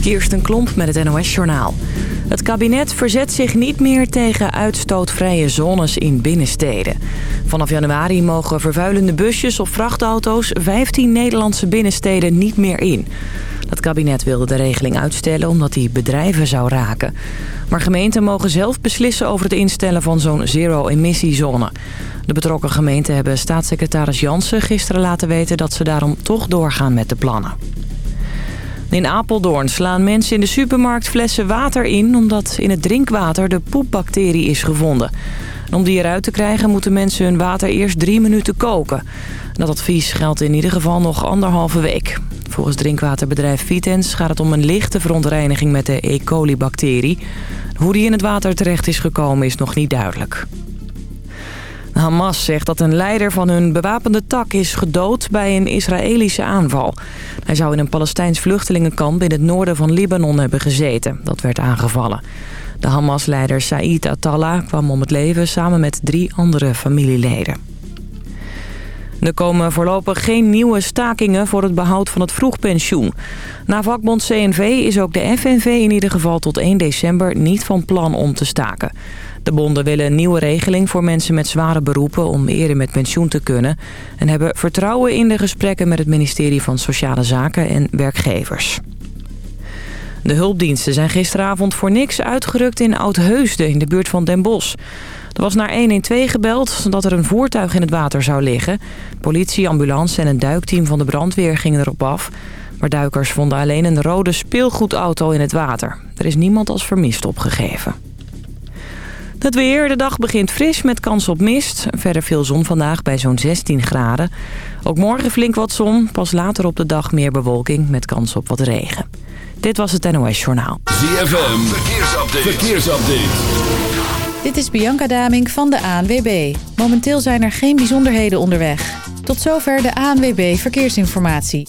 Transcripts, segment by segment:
Kirsten Klomp met het NOS-journaal. Het kabinet verzet zich niet meer tegen uitstootvrije zones in binnensteden. Vanaf januari mogen vervuilende busjes of vrachtauto's 15 Nederlandse binnensteden niet meer in. Het kabinet wilde de regeling uitstellen omdat die bedrijven zou raken. Maar gemeenten mogen zelf beslissen over het instellen van zo'n zero-emissiezone. De betrokken gemeenten hebben staatssecretaris Jansen gisteren laten weten dat ze daarom toch doorgaan met de plannen. In Apeldoorn slaan mensen in de supermarkt flessen water in... omdat in het drinkwater de poepbacterie is gevonden. En om die eruit te krijgen moeten mensen hun water eerst drie minuten koken. Dat advies geldt in ieder geval nog anderhalve week. Volgens drinkwaterbedrijf Vitens gaat het om een lichte verontreiniging met de E. coli-bacterie. Hoe die in het water terecht is gekomen is nog niet duidelijk. Hamas zegt dat een leider van hun bewapende tak is gedood bij een Israëlische aanval. Hij zou in een Palestijns vluchtelingenkamp in het noorden van Libanon hebben gezeten. Dat werd aangevallen. De Hamas-leider Said Atallah kwam om het leven samen met drie andere familieleden. Er komen voorlopig geen nieuwe stakingen voor het behoud van het vroegpensioen. Na vakbond CNV is ook de FNV in ieder geval tot 1 december niet van plan om te staken. De bonden willen een nieuwe regeling voor mensen met zware beroepen om eerder met pensioen te kunnen... en hebben vertrouwen in de gesprekken met het ministerie van Sociale Zaken en werkgevers. De hulpdiensten zijn gisteravond voor niks uitgerukt in Oudheusden in de buurt van Den Bosch. Er was naar 112 gebeld dat er een voertuig in het water zou liggen. Politie, ambulance en een duikteam van de brandweer gingen erop af. Maar duikers vonden alleen een rode speelgoedauto in het water. Er is niemand als vermist opgegeven. Het weer. De dag begint fris met kans op mist. Verder veel zon vandaag bij zo'n 16 graden. Ook morgen flink wat zon. Pas later op de dag meer bewolking met kans op wat regen. Dit was het NOS Journaal. ZFM. Verkeersupdate. Verkeersupdate. Dit is Bianca Daming van de ANWB. Momenteel zijn er geen bijzonderheden onderweg. Tot zover de ANWB Verkeersinformatie.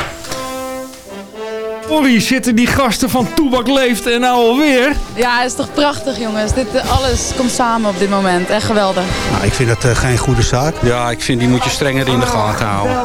Sorry, zitten die gasten van Toebak Leeft en nou alweer? Ja, het is toch prachtig jongens. Dit, eh, alles komt samen op dit moment. Echt geweldig. Nou, ik vind dat uh, geen goede zaak. Ja, ik vind die moet je strenger in de gaten houden.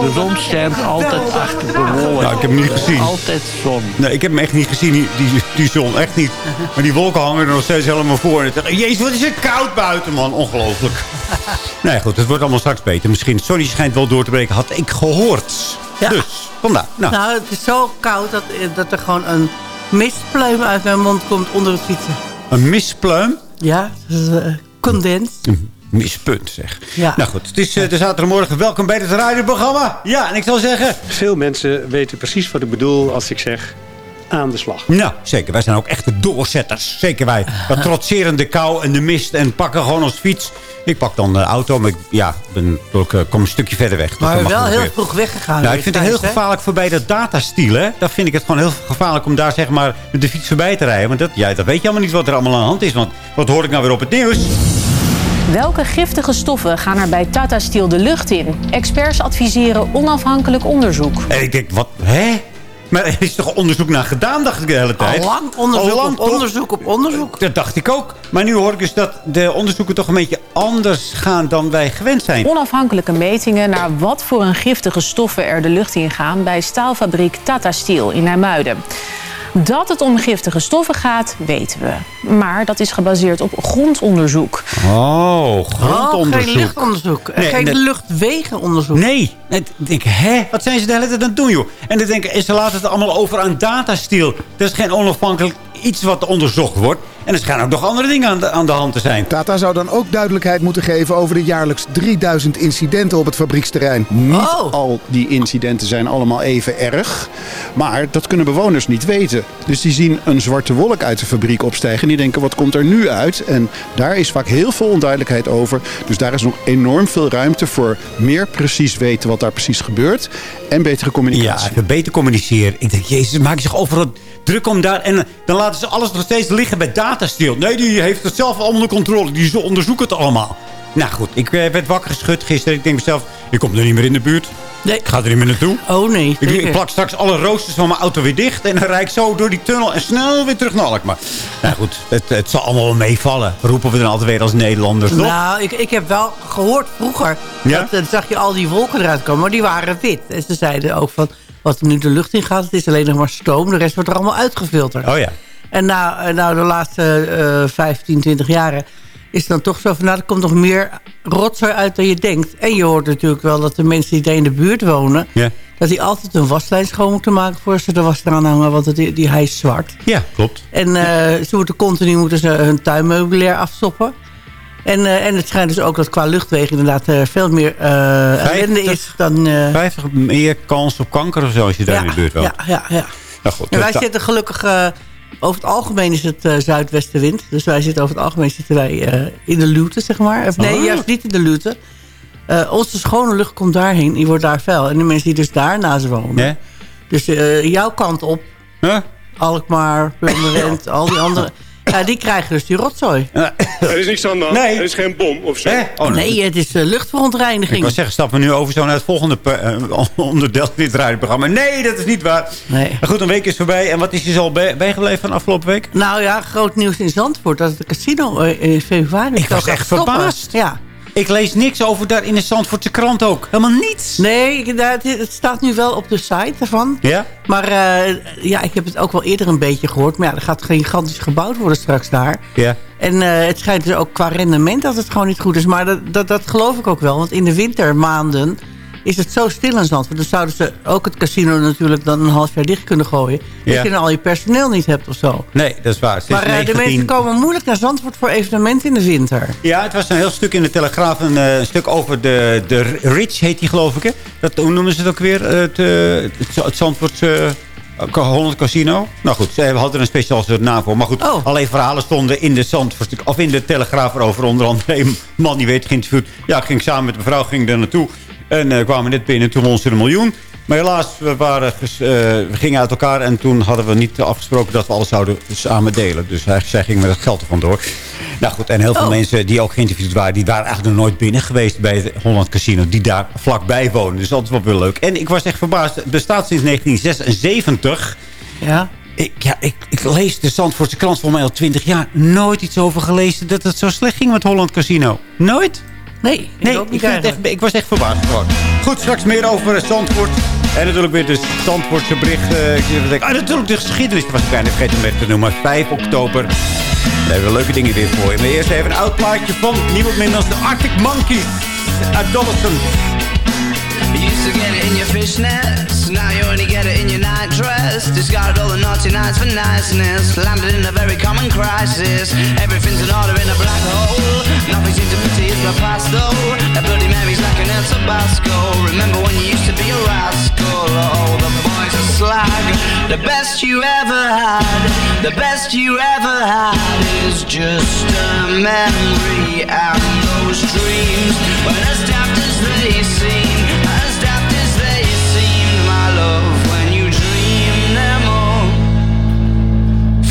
De zon schijnt altijd achter de wolken. Nou, ik heb hem niet gezien. Altijd zon. Nee, ik heb hem echt niet gezien, die, die, die zon. Echt niet. Maar die wolken hangen er nog steeds helemaal voor. En ik dacht, Jezus, wat is het koud buiten, man. Ongelooflijk. nee, goed, het wordt allemaal straks beter. Misschien het zonnetje schijnt wel door te breken, had ik gehoord. Ja. Dus, vandaar. Nou, Nou, het is zo koud dat, dat er gewoon een mistpluim uit mijn mond komt onder het fietsen. een mispluim. Ja, dat is eh, condens. Mispunt, zeg. Ja. Nou goed, het is uh, de zaterdagmorgen. Welkom bij het radioprogramma. Ja, en ik zal zeggen... Veel mensen weten precies wat ik bedoel als ik zeg aan de slag. Nou, zeker. Wij zijn ook echte doorzetters. Zeker wij. We trotseren de kou en de mist en pakken gewoon ons fiets. Ik pak dan de auto, maar ik, ja, ben, ik uh, kom een stukje verder weg. Maar mag wel heel weer. vroeg weggegaan. Nou, ik vind het heel gevaarlijk voorbij dat datastiel, hè. Daar vind ik het gewoon heel gevaarlijk om daar zeg maar met de fiets voorbij te rijden. Want dat, ja, dat weet je allemaal niet wat er allemaal aan de hand is. Want wat hoor ik nou weer op het nieuws? Welke giftige stoffen gaan er bij Tata Steel de lucht in? Experts adviseren onafhankelijk onderzoek. En ik denk, wat, hè? Maar er is toch onderzoek naar gedaan, dacht ik de hele tijd. Al lang onderzoek Al lang, op toch? onderzoek op onderzoek. Dat dacht ik ook. Maar nu hoor ik dus dat de onderzoeken toch een beetje anders gaan dan wij gewend zijn. Onafhankelijke metingen naar wat voor een giftige stoffen er de lucht in gaan bij staalfabriek Tata Steel in Nijmuiden. Dat het om giftige stoffen gaat, weten we. Maar dat is gebaseerd op grondonderzoek. Oh, Oh, grondonderzoek. geen luchtonderzoek. Nee, geen luchtwegenonderzoek. Nee. Ik denk, hè? Wat zijn ze de hele tijd aan het doen, joh? En dan denk ik, en ze laten het allemaal over aan datastiel. Dat is geen onafhankelijk iets wat onderzocht wordt. En er schijnen ook nog andere dingen aan de, aan de hand te zijn. Tata zou dan ook duidelijkheid moeten geven over de jaarlijks 3000 incidenten op het fabrieksterrein. Niet Oh. al die incidenten zijn allemaal even erg. Maar dat kunnen bewoners niet weten. Dus die zien een zwarte wolk uit de fabriek opstijgen. En die denken, wat komt er nu uit? En daar is vaak heel veel onduidelijkheid over. Dus daar is nog enorm veel ruimte voor meer precies weten wat daar precies gebeurt. En betere communicatie. Ja, even beter communiceren. Ik denk, jezus, maak je zich overal druk om daar. En dan laten ze alles nog steeds liggen bij Datasteel. Nee, die heeft het zelf allemaal onder controle. Die onderzoeken het allemaal. Nou goed, ik eh, werd wakker geschud gisteren. Ik denk mezelf, je komt er niet meer in de buurt. Nee. Ik ga er niet meer naartoe. Oh nee. Ik, plak straks alle roosters van mijn auto weer dicht. En dan rijd ik zo door die tunnel en snel weer terug naar Alkmaar. Nou goed, het, het zal allemaal wel meevallen. Roepen we dan altijd weer als Nederlanders. toch? Nou, ik, ik heb wel gehoord vroeger. Ja? Dat, dan zag je al die wolken eruit komen. Maar die waren wit. En ze zeiden ook van. Wat er nu de lucht in gaat. Het is alleen nog maar stoom. De rest wordt er allemaal uitgefilterd. Oh ja. En nou, eh, nou de laatste eh 15, 20 jaren. Is dan toch zo van. Nou, er komt nog meer rotzooi uit dan je denkt. En je hoort natuurlijk wel dat de mensen die daar in de buurt wonen. Ja. Dat die altijd een waslijn schoon moeten maken. voor ze de was eraan hangen. Want die, die, hij is zwart. Ja, klopt. En eh, ze moeten continu moeten ze hun tuinmeubilair afstoppen. En, eh, en het schijnt dus ook dat qua luchtwegen inderdaad eh, veel meer ellende is dan... eh, 50 meer kans op kanker of zo als je daar in de buurt woont. ja, ja, ja. Nou goed, En wij zitten gelukkig... over het algemeen is het eh, zuidwestenwind. Dus wij zitten over het algemeen zitten wij eh, in de luwte, zeg maar. Of nee, Oh. juist niet in de luwte. Eh, onze schone lucht komt daarheen. Die wordt daar vuil. En de mensen die dus daarnaast wonen. Dus jouw kant op. Huh? Alkmaar, Purmerend, al die andere... Ja, die krijgen dus die rotzooi. Er is niks aan de hand. Nee. Er is geen bom of zo. Oh, nee, het is eh, Ik luchtverontreiniging. wil zeggen, stappen we nu over zo naar het volgende eh, onderdeel van dit radioprogramma. Nee, dat is niet waar. Nee. Maar goed, een week is voorbij. En wat is je zo bij- bijgebleven van afgelopen week? Nou ja, groot nieuws in Zandvoort. Dat het casino eh, in februari Ik was echt stoppen. verbaasd. Ja. Ik lees niks over daar in de Zandvoortse krant ook. Helemaal niets. Nee, het staat nu wel op de site ervan. Ja? Maar eh, ja, ik heb het ook wel eerder een beetje gehoord. Maar ja, er gaat gigantisch gebouwd worden straks daar. Ja. En eh, het schijnt dus ook qua rendement dat het gewoon niet goed is. Maar dat, dat, dat geloof ik ook wel. Want in de wintermaanden is het zo stil in Zandvoort. Dan zouden ze ook het casino natuurlijk dan een half jaar dicht kunnen gooien. Dat Ja. je dan al je personeel niet hebt of zo. Nee, dat is waar. Sinds Maar eh, de 19 mensen komen moeilijk naar Zandvoort voor evenementen in de winter. Ja, het was een heel stuk in de Telegraaf. Een eh, stuk over de, de Rich heet die, geloof ik. Hè? Dat, hoe noemen ze het ook weer? Het, eh, het, het Zandvoortse Holland Casino. Nou goed, ze hadden er een speciaal soort naam voor. Maar goed, Oh. allerlei verhalen stonden in de, Zandvoort, of in de Telegraaf erover. Onder andere een man die werd geïnterviewd. Ja, ik ging samen met mijn vrouw ging daar naartoe. En eh, kwamen net binnen. Toen won ze een miljoen. Maar helaas, we, waren eh, we gingen uit elkaar. En toen hadden we niet afgesproken dat we alles zouden samen delen. Dus hij, zij ging met het geld er vandoor. Nou goed, en heel veel Oh. mensen die ook geïnterviewd waren... die waren eigenlijk nog nooit binnen geweest bij het Holland Casino. Die daar vlakbij wonen. Dus dat is wel weer leuk. En ik was echt verbaasd. Het bestaat sinds 1976. Ja. Ik, ja, ik, ik lees de Zandvoortse krant voor mij al 20 jaar. Nooit iets over gelezen dat het zo slecht ging met Holland Casino. Nooit? Nee, ik ook ik, niet echt, was echt verbaasd gewoon. Goed, straks meer over eh, Zandvoort. En natuurlijk weer de Zandvoortse berichten. Ik zie dat ik- Ah, natuurlijk de geschiedenis. Dat was ik bijna vergeten om even te noemen. 5 oktober. Daar hebben we leuke dingen weer voor je. Maar eerst even een oud plaatje van niemand minder dan de Arctic Monkeys. Adolescent. You used to get it in your fishnets, now you only get it in your night dress. Discarded all the naughty nights for niceness, landed in a very common crisis. Everything's in order in a black hole. Nothing seems to pity is the past though. A bloody memory's like an El Tabasco. Remember when you used to be a rascal? Oh, the boys are slag. The best you ever had, the best you ever had is just a memory and those dreams. But as daft as they seem,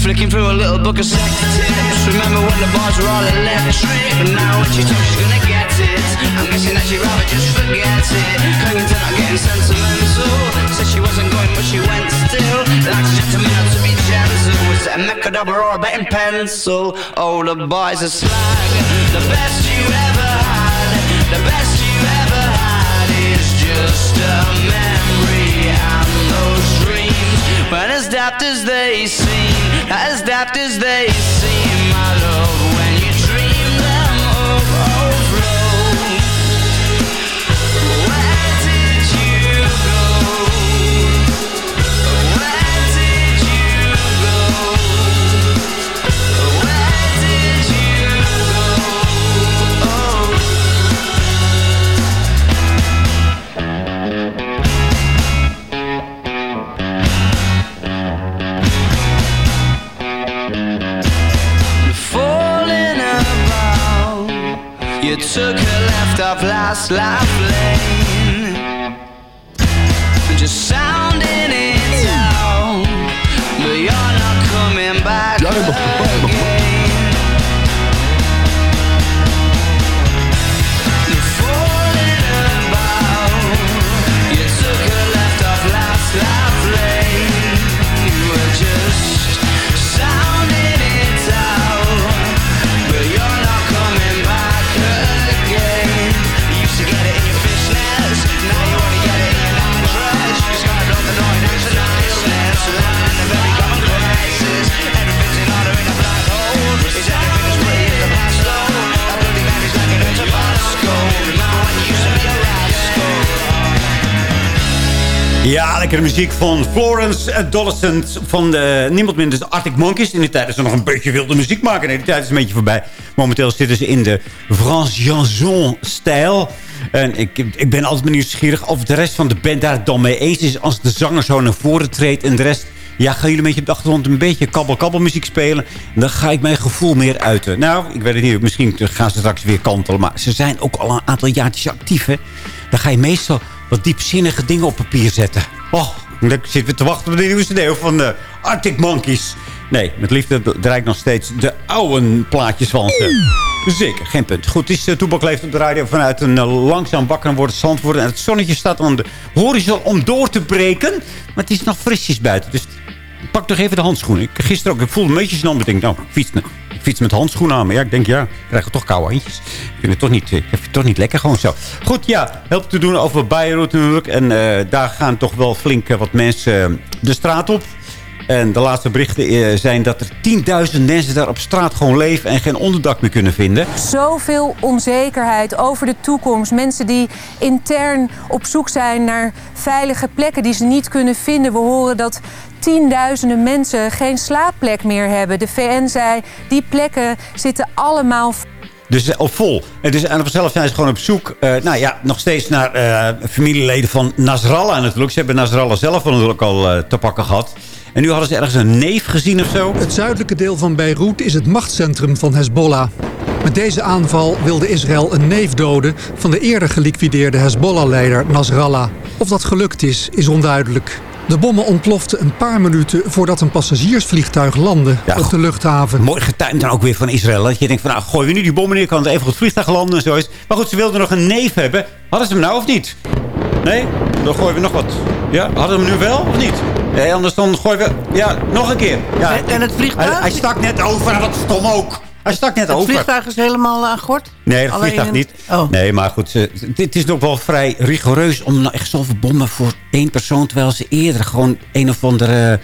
Flicking through a little book of sex tips. Remember when the bars were all electric? But now when she told she's gonna get it, I'm guessing that she'd rather just forget it. Clinging to not getting sentimental. Said she wasn't going, but she went still. Like a gentleman not to be gentle. Was it a Mechadobber or a betting pencil? Oh, the boys are slag. The best you ever had, the best you ever had is just a memory and those dreams. But as daft as they seem, as daft as they left off last life lane. Lekkere muziek van Florence Adolescent van de, niemand minder dan Arctic Monkeys. In die tijd is ze nog een beetje wilde muziek maken. Nee, die tijd is een beetje voorbij. Momenteel zitten ze in de France Janson-stijl. En ik, ik ben altijd nieuwsgierig of de rest van de band daar dan mee eens is... als de zanger zo naar voren treedt en de rest... Ja, gaan jullie een beetje op de achtergrond een beetje kabbel-kabbel muziek spelen? Dan ga ik mijn gevoel meer uiten. Nou, ik weet het niet. Misschien gaan ze straks weer kantelen. Maar ze zijn ook al een aantal jaartjes actief, hè. Dan ga je meestal wat diepzinnige dingen op papier zetten. Oh, dan zitten we te wachten op de nieuwe cd van de Arctic Monkeys. Nee, met liefde draai ik nog steeds de oude plaatjes van ze. Zeker, geen punt. Goed, het is uh, Toebak leeft op de radio vanuit een uh, langzaam wakker worden zand worden. En het zonnetje staat aan de horizon om door te breken. Maar het is nog frisjes buiten. Dus pak toch even de handschoenen. Ik, gisteren ook, ik voelde een beetje snel. Ik denk, nou, ik fiets, ik met handschoenen aan. Maar ja, ik denk, ja, ik krijg toch koude handjes. Ik vind het toch niet, ik vind het toch niet lekker, gewoon zo. Goed, ja, helpt te doen over Beirut natuurlijk. En uh, daar gaan toch wel flink wat mensen de straat op. En de laatste berichten zijn dat er 10.000 mensen daar op straat gewoon leven... en geen onderdak meer kunnen vinden. Zoveel onzekerheid over de toekomst. Mensen die intern op zoek zijn naar veilige plekken die ze niet kunnen vinden. We horen dat tienduizenden mensen geen slaapplek meer hebben. De VN zei, die plekken zitten allemaal dus op vol. En, dus, en vanzelf zijn ze gewoon op zoek. Uh, nou ja, nog steeds naar uh, familieleden van Nasrallah natuurlijk. Ze hebben Nasrallah zelf natuurlijk al uh, te pakken gehad. En nu hadden ze ergens een neef gezien of zo. Het zuidelijke deel van Beirut is het machtscentrum van Hezbollah. Met deze aanval wilde Israël een neef doden van de eerder geliquideerde Hezbollah-leider Nasrallah. Of dat gelukt is, is onduidelijk. De bommen ontploften een paar minuten voordat een passagiersvliegtuig landde ja, op de luchthaven. Mooi getuimd dan ook weer van Israël. Dat je denkt van, nou, gooien we nu die bommen neer, kan het even goed vliegtuig landen en zo is. Maar goed, ze wilden nog een neef hebben. Hadden ze hem nou of niet? Nee? Dan gooien we nog wat. Ja, hadden we hem nu wel of niet? Nee, anders dan gooien we... Ja, nog een keer. Ja. En, en het vliegtuig? Hij, hij stak net over, dat stom ook. Hij stak net het over. Het vliegtuig is helemaal aan gort? Nee, het vliegtuig niet. Oh. Nee, maar goed. Het is nog wel vrij rigoureus om nou echt zoveel bommen voor één persoon... terwijl ze eerder gewoon een of andere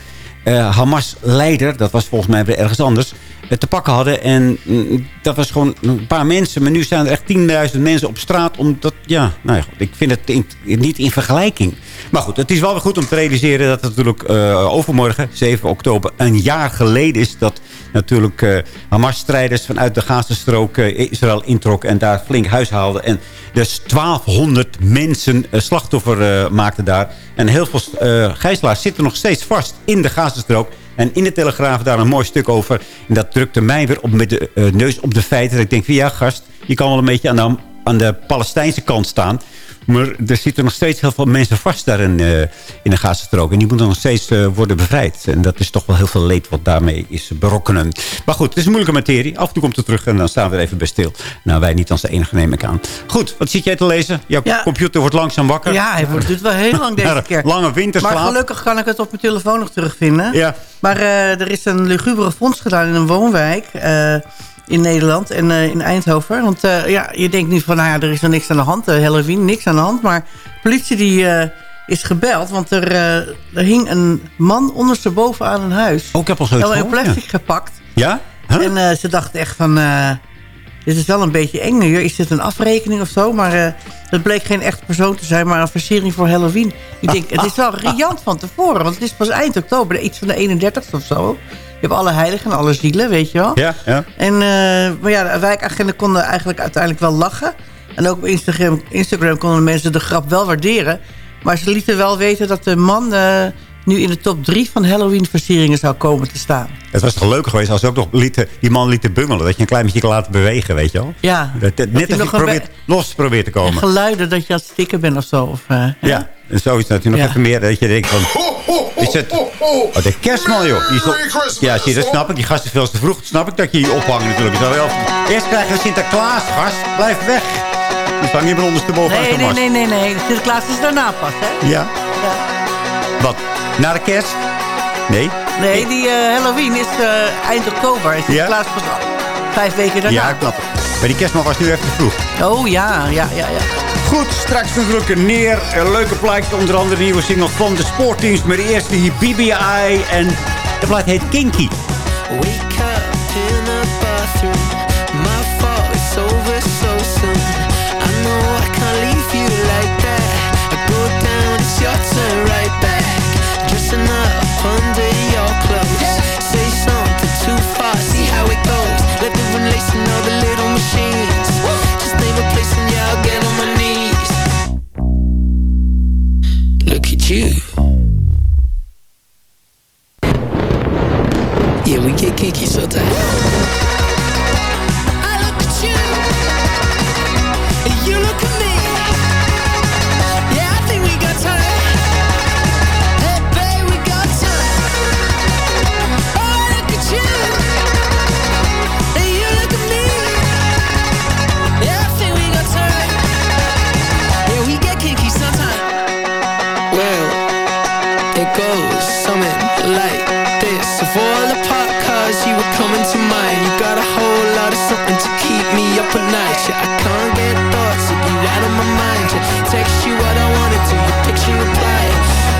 uh, Hamas-leider... dat was volgens mij ergens anders... te pakken hadden. En mm, dat was gewoon een paar mensen. Maar nu zijn er echt 10.000 mensen op straat. Omdat, ja, nou ja, ik vind het in, niet in vergelijking. Maar goed, het is wel weer goed om te realiseren... dat het natuurlijk uh, overmorgen, 7 oktober, een jaar geleden is... dat natuurlijk uh, Hamas-strijders vanuit de Gazastrook uh, Israël introk... en daar flink huis haalden. En dus 1200 mensen slachtoffer maakten daar. En heel veel gijzelaars zitten nog steeds vast in de Gazastrook. En in de Telegraaf daar een mooi stuk over. En dat drukte mij weer op met de neus op de feiten. Dat ik denk van ja, gast, je kan wel een beetje aan aan de Palestijnse kant staan... Maar er zitten nog steeds heel veel mensen vast daar in, uh, in de Gazastrook. En die moeten nog steeds uh, worden bevrijd. En dat is toch wel heel veel leed wat daarmee is berokkenen. Maar goed, het is een moeilijke materie. Af en toe komt het terug en dan staan we er even bij stil. Nou, wij niet als de enige neem ik aan. Goed, wat zit jij te lezen? Jouw ja. computer wordt langzaam wakker. Ja, hij wordt, duurt wel heel lang deze keer. Lange winterslaap. Maar gelukkig kan ik het op mijn telefoon nog terugvinden. Ja. Maar uh, er is een lugubere fonds gedaan in een woonwijk in Nederland en uh, in Eindhoven. Want uh, ja, je denkt nu van, nou ja, er is er niks aan de hand. Uh, Halloween, niks aan de hand. Maar de politie die is gebeld, want er, er hing een man ondersteboven aan een huis. Oh, ik heb al zoiets in plastic ja. gepakt. Ja? Huh? En ze dachten echt van, dit is wel een beetje eng nu. Is dit een afrekening of zo? Maar het bleek geen echte persoon te zijn, maar een versiering voor Halloween. Ik denk, het is wel riant van tevoren, want het is pas eind oktober, iets van de 31ste of zo. Je hebt alle heiligen en alle zielen, weet je wel. Ja, ja. En, uh, maar ja, de wijkagenten konden eigenlijk uiteindelijk wel lachen. En ook op Instagram, Instagram konden mensen de grap wel waarderen. Maar ze lieten wel weten dat de man uh, nu in de top 3 van Halloween-versieringen zou komen te staan. Het was toch leuk geweest als ze ook nog lieten, die man lieten bungelen. Dat je een klein beetje kan laten bewegen, weet je wel. Ja. Dat, net als je probeert, los probeert te En komen. geluiden dat je aan het stikken bent of zo. Of, eh, hè? Ja, en zoiets natuurlijk nog Ja. even meer. Dat je denkt van... Is het... Oh, de kerstman, joh. Die is ja, zie je, dat snap ik. Die gast is veel te vroeg. Dat snap ik dat je je ophangt natuurlijk. Wel wel- Eerst krijgen we Sinterklaas, gast. Blijf weg. Dus hang je maar ondersteboven Nee, nee, nee, nee, nee. Sinterklaas is daarna pas, hè? Ja. Wat? Na de kerst? Nee? Nee, die eh, Halloween is eh, eind oktober. En Sinterklaas pas vijf weken daarna. Ja, het. Maar die kerstman was nu even te vroeg. Oh ja, ja, ja, ja. Goed, straks natuurlijk een neer. Een leuke plaatje, onder andere de nieuwe single van de sportteams. Maar de eerste hier BBI en de plaat heet Kinky. Wake up in the bathroom. Yeah, we at night. Yeah, I can't get thoughts of you out of my mind. Yeah, text you what I wanted to, your picture reply.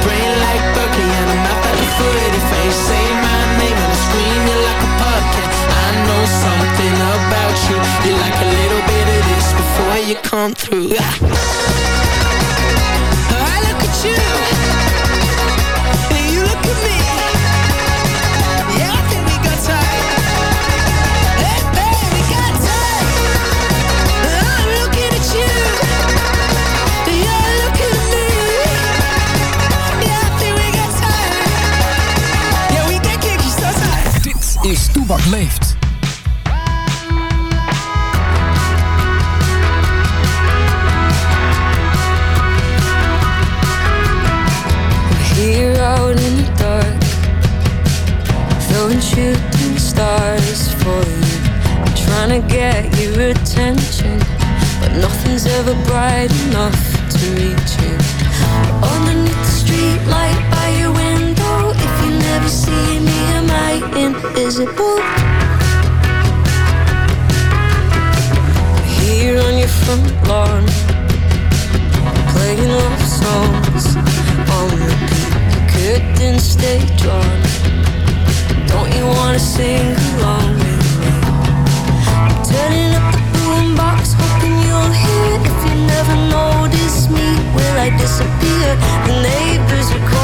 Brain like Berkeley and I'm out at the foot. If I say my name and I scream you like a pumpkin, I know something about you. You like a little bit of this before you come through. nothing's ever bright enough to reach you. Underneath the street light by your window, if you never see me, am I invisible? Here on your front lawn, playing love songs on repeat. The curtains stay drawn. Don't you wanna sing along will I disappear? The neighbors are complaining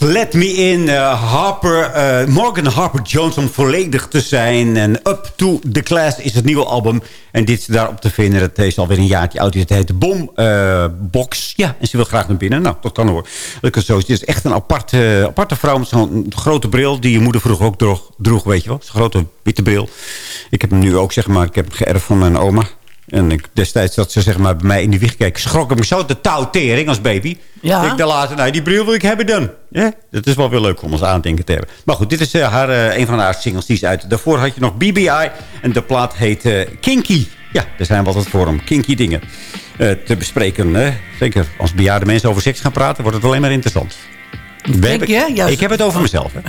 Let me in. Uh, Harper, uh, Morgan Harper Johnson volledig te zijn. En Up to the Class is het nieuwe album. En dit is daarop te vinden. Het is alweer een jaartje oud. Het heet de Bom uh, Box. Ja, en ze wil graag naar binnen. Nou, dat kan hoor. Dat zo. Het is echt een aparte, aparte vrouw met zo'n grote bril... die je moeder vroeger ook droeg, droeg weet je wel. Zo'n grote witte bril. Ik heb hem nu ook, zeg maar. Ik heb hem geërfd van mijn oma. En ik, destijds dat ze zeg maar, bij mij in de wieg keek... schrok ik me zo de touwtering als baby. Ja. Ik dacht later, nou, die bril wil ik hebben dan. Ja, dat is wel weer leuk om ons aandenken te hebben. Maar goed, dit is uh, haar, uh, een van haar singles die is uit. Daarvoor had je nog BBI en de plaat heet uh, Kinky. Ja, er zijn wel wat voor om kinky dingen te bespreken. Hè? Zeker als bejaarde mensen over seks gaan praten... wordt het alleen maar interessant. Denk je? Ja, ik heb het over mezelf. Hè.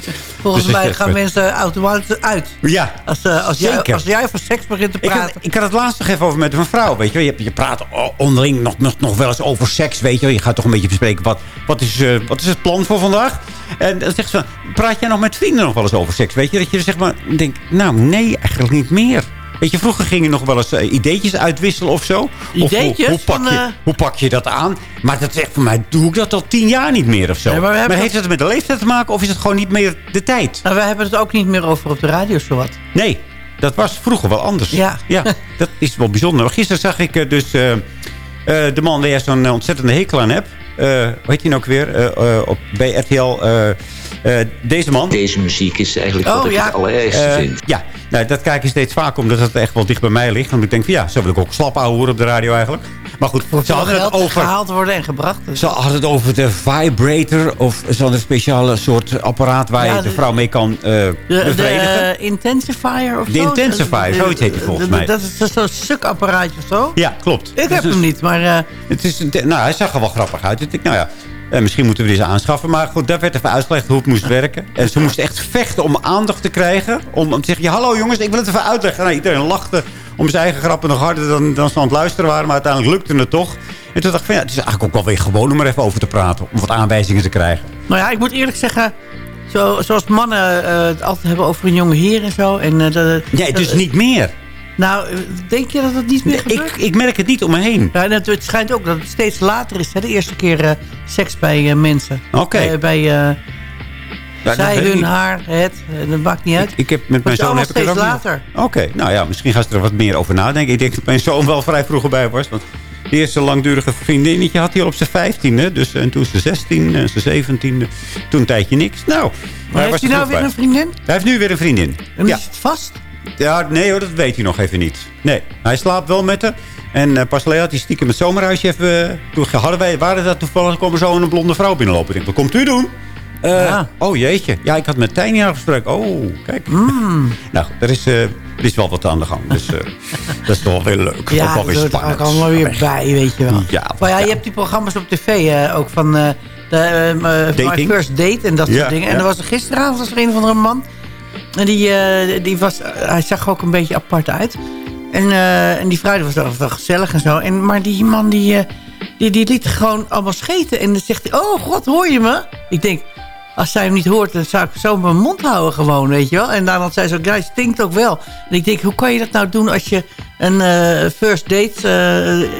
Volgens dus mij gaan mensen automatisch uit. Ja, als, uh, als, jij, als jij over seks begint te praten. Ik had, ik had het laatst nog even over met een vrouw. Weet je, je, je praat onderling nog, nog, nog wel eens over seks. Weet je, je gaat toch een beetje bespreken. Wat, wat, is, uh, wat is het plan voor vandaag? En dan zegt ze, praat jij nog met vrienden nog wel eens over seks? Weet je, dat je zeg maar denkt, nou nee, eigenlijk niet meer. Weet je, vroeger gingen nog wel eens uh, ideetjes uitwisselen of zo. Ideetjes? Of, hoe, pak je, uh... hoe pak je dat aan? Maar dat zegt voor mij, doe ik dat al tien jaar niet meer of zo. Nee, maar, maar heeft het met de leeftijd te maken of is het gewoon niet meer de tijd? Nou, we hebben het ook niet meer over op de radio zowat. Nee, dat was vroeger wel anders. Ja. ja dat is wel bijzonder. Maar gisteren zag ik dus uh, de man waar jij zo'n ontzettende hekel aan hebt. hoe heet hij nou ook weer? op, bij RTL... Uh, deze man. Deze muziek is eigenlijk wat oh, ik het allerergste uh, vind. Ja, nou, dat kijk ik steeds vaak omdat het echt wel dicht bij mij ligt. Want ik denk van ja, zo wil ik ook slap houden op de radio eigenlijk. Maar goed, ze hadden het over... gehaald worden en gebracht. Dus. Ze hadden het over de vibrator. Of zo'n speciale soort apparaat waar ja, je de, de, vrouw mee kan uh, de, de intensifier of de zo? De intensifier, zoiets heet hij volgens mij. Dat is zo'n sukapparaatje of zo? Ja, klopt. Ik heb dus, hem niet, maar... Uh, het is een, nou, hij zag er wel grappig uit. Ik denk, nou ja, en misschien moeten we deze aanschaffen. Maar goed, daar werd even uitgelegd hoe het moest werken. En ze moesten echt vechten om aandacht te krijgen. Om, om te zeggen, ja, hallo jongens, ik wil het even uitleggen. Nou, iedereen lachte om zijn eigen grappen nog harder dan, dan ze aan het luisteren waren. Maar uiteindelijk lukte het toch. En toen dacht ik van, ja, het is eigenlijk ook wel weer gewoon om er even over te praten. Om wat aanwijzingen te krijgen. Nou ja, ik moet eerlijk zeggen... Zo, zoals mannen uh, het altijd hebben over een jonge heer en zo. En, uh, dat, nee, dus niet meer. Nou, denk je dat het niet meer gebeurt? Ik, ik merk het niet om me heen. Ja, het, het schijnt ook dat het steeds later is. Hè? De eerste keer uh, seks bij uh, mensen. Oké. Okay. Bij ja, zij, hun, haar, het. Dat maakt niet uit. Ik, ik heb met mijn zoon heb ik steeds er later. Oké, okay. nou ja, misschien gaan ze er wat meer over nadenken. Ik denk dat mijn zoon wel vrij vroeg bij was. Want de eerste langdurige vriendinnetje had hij al op zijn vijftiende. Dus en toen zijn zestien en zijn zeventiende. Toen een tijdje niks. Nou, maar heeft hij nou weer bij. een vriendin? Hij heeft nu weer een vriendin. En ja. is het vast? Ja, nee hoor, dat weet hij nog even niet. Nee, hij slaapt wel met haar. En uh, pas geleden had hij stiekem het zomerhuisje even... Uh, toen hadden wij, waren dat toevallig, kwam er zo een blonde vrouw binnenlopen. Ik denk, wat komt u doen? Uh, ja. Oh jeetje, ja, ik had met Tijni afgesproken. Oh, kijk. Mm. nou goed, er is, er is wel wat aan de gang. Dus dat is toch wel weer leuk. Ja, ook weer dat spannend. er allemaal weer bij, weet je wel. Ja, maar ja, ja. je hebt die programma's op tv ook van... de, First Date en dat soort dingen. En er was er gisteravond was er een of andere man... En die, uh, die was, hij zag ook een beetje apart uit. En, uh, en die vrouw was wel, wel gezellig en zo. En, maar die man die, uh, die, die liet gewoon allemaal scheten. En dan zegt hij, oh god, hoor je me? Ik denk, als zij hem niet hoort, dan zou ik zo mijn mond houden gewoon, weet je wel. En daarom zei ze, ja, het stinkt ook wel. En ik denk, hoe kan je dat nou doen als je een first date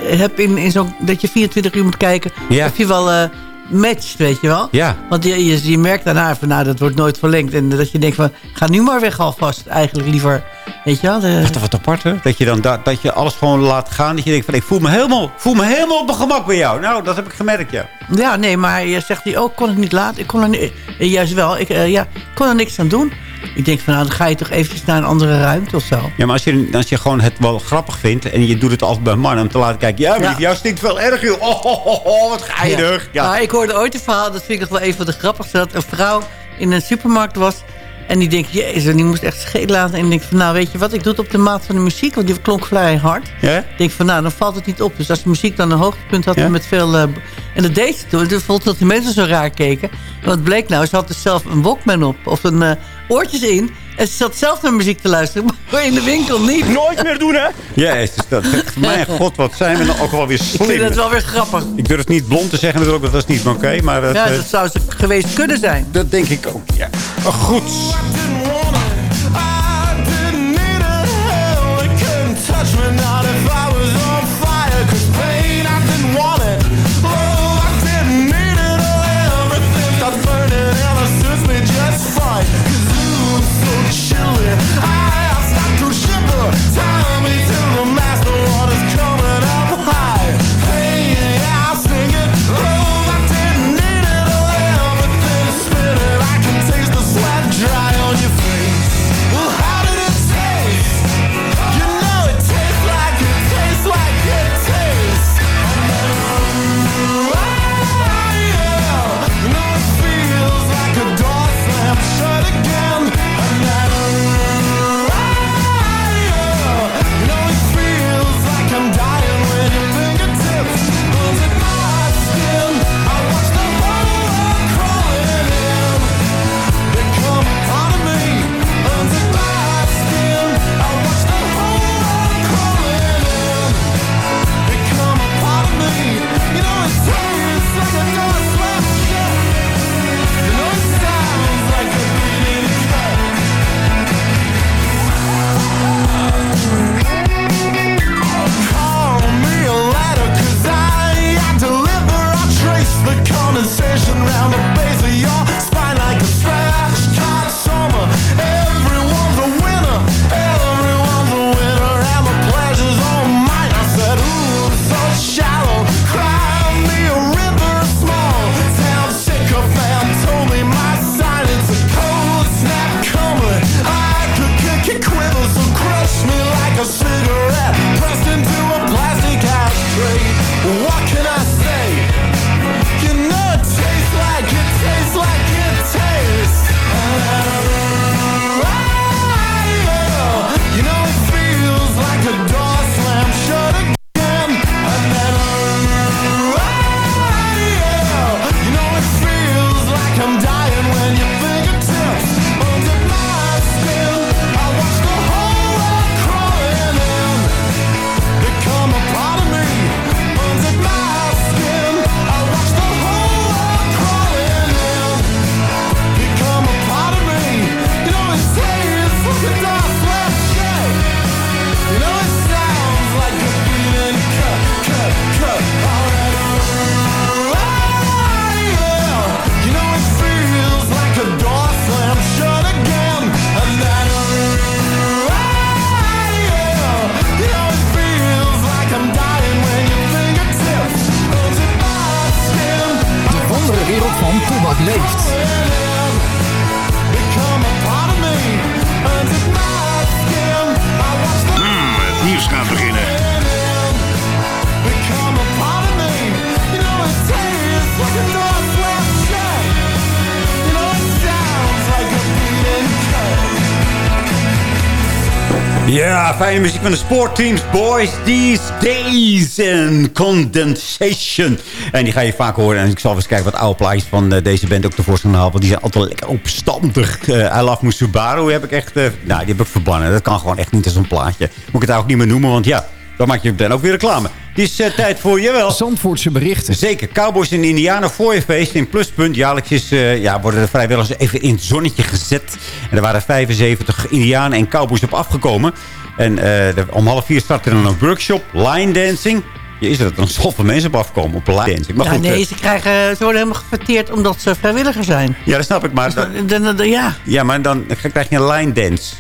hebt... In, in zo'n dat je 24 uur moet kijken ja. of je wel matcht, weet je wel. Ja. Want je, je, je merkt daarna van, nou, dat wordt nooit verlengd. En dat je denkt van, ga nu maar weg alvast. Eigenlijk liever, weet je wel. De... Wat, wat apart, hè? Dat je dan dat, dat je alles gewoon laat gaan. Dat je denkt van, ik voel me helemaal, voel me helemaal op mijn gemak bij jou. Nou, dat heb ik gemerkt, ja. Ja, nee, maar je zegt hij, oh, kon het niet laten. Ik kon er niet, juist wel, ik uh, ja, kon er niks aan doen. Ik denk van, nou, dan ga je toch eventjes naar een andere ruimte of zo. Ja, maar als je, als je gewoon het wel grappig vindt... en je doet het altijd bij mannen om te laten kijken... ja, maar ja. jou stinkt wel erg, joh. Oh, oh, oh, oh wat geinig. Ja. Ja. Nou, ik hoorde ooit een verhaal, dat vind ik wel een van de grappigste... dat een vrouw in een supermarkt was... en die denkt, jezus, die moest echt schelen laten... en denk van, nou, weet je wat, ik doe het op de maat van de muziek... want die klonk vrij hard. Ja? Ik denk van, nou, dan valt het niet op. Dus als de muziek dan een hoogtepunt had... Met veel... Uh, en dat deed ze toen. Toen vond dat de mensen zo raar keken. En wat bleek nou, ze had dus zelf een Walkman op... of een uh, oortjes in... En ze zat zelf naar muziek te luisteren, maar in de winkel niet. Nooit meer doen, hè? Jezus, dat, mijn god, wat zijn we nou ook wel weer slim. Ik vind het wel weer grappig. Ik durf het niet blond te zeggen natuurlijk, dat is niet oké. Okay, maar dat, ja, dat zou ze geweest kunnen zijn. Dat denk ik ook, ja. Oh, goed. Fijne muziek van de sportteams. Boys These Days en Condensation. En die ga je vaak horen. En ik zal eens kijken wat oude plaatjes van eh, deze band ook tevoorschijn halen. Want die zijn altijd lekker opstandig. Uh, I Love Me Subaru heb ik echt... eh, nou, die heb ik verbannen. Dat kan gewoon echt niet als een plaatje. Moet ik het eigenlijk niet meer noemen, want ja... Dan maak je meteen ook weer reclame. Het is tijd voor, jawel... Zandvoortse berichten. Zeker. Cowboys en Indianen fooiefeest in Pluspunt. Jaarlijks is, ja, worden de vrijwilligers even in het zonnetje gezet. En er waren 75 Indianen en Cowboys op afgekomen. En eh, de- om half vier startte er dan een workshop. Line dancing. Je is er dat er een zoveel mensen op afkomen op line dancing. Maar Ja, goed, nee, eh, ze, krijgen, ze worden helemaal gefeteerd omdat ze vrijwilliger zijn. ja, dat snap ik. Maar, Dan- dan- dan- ja. ja, maar dan krijg je een line dance.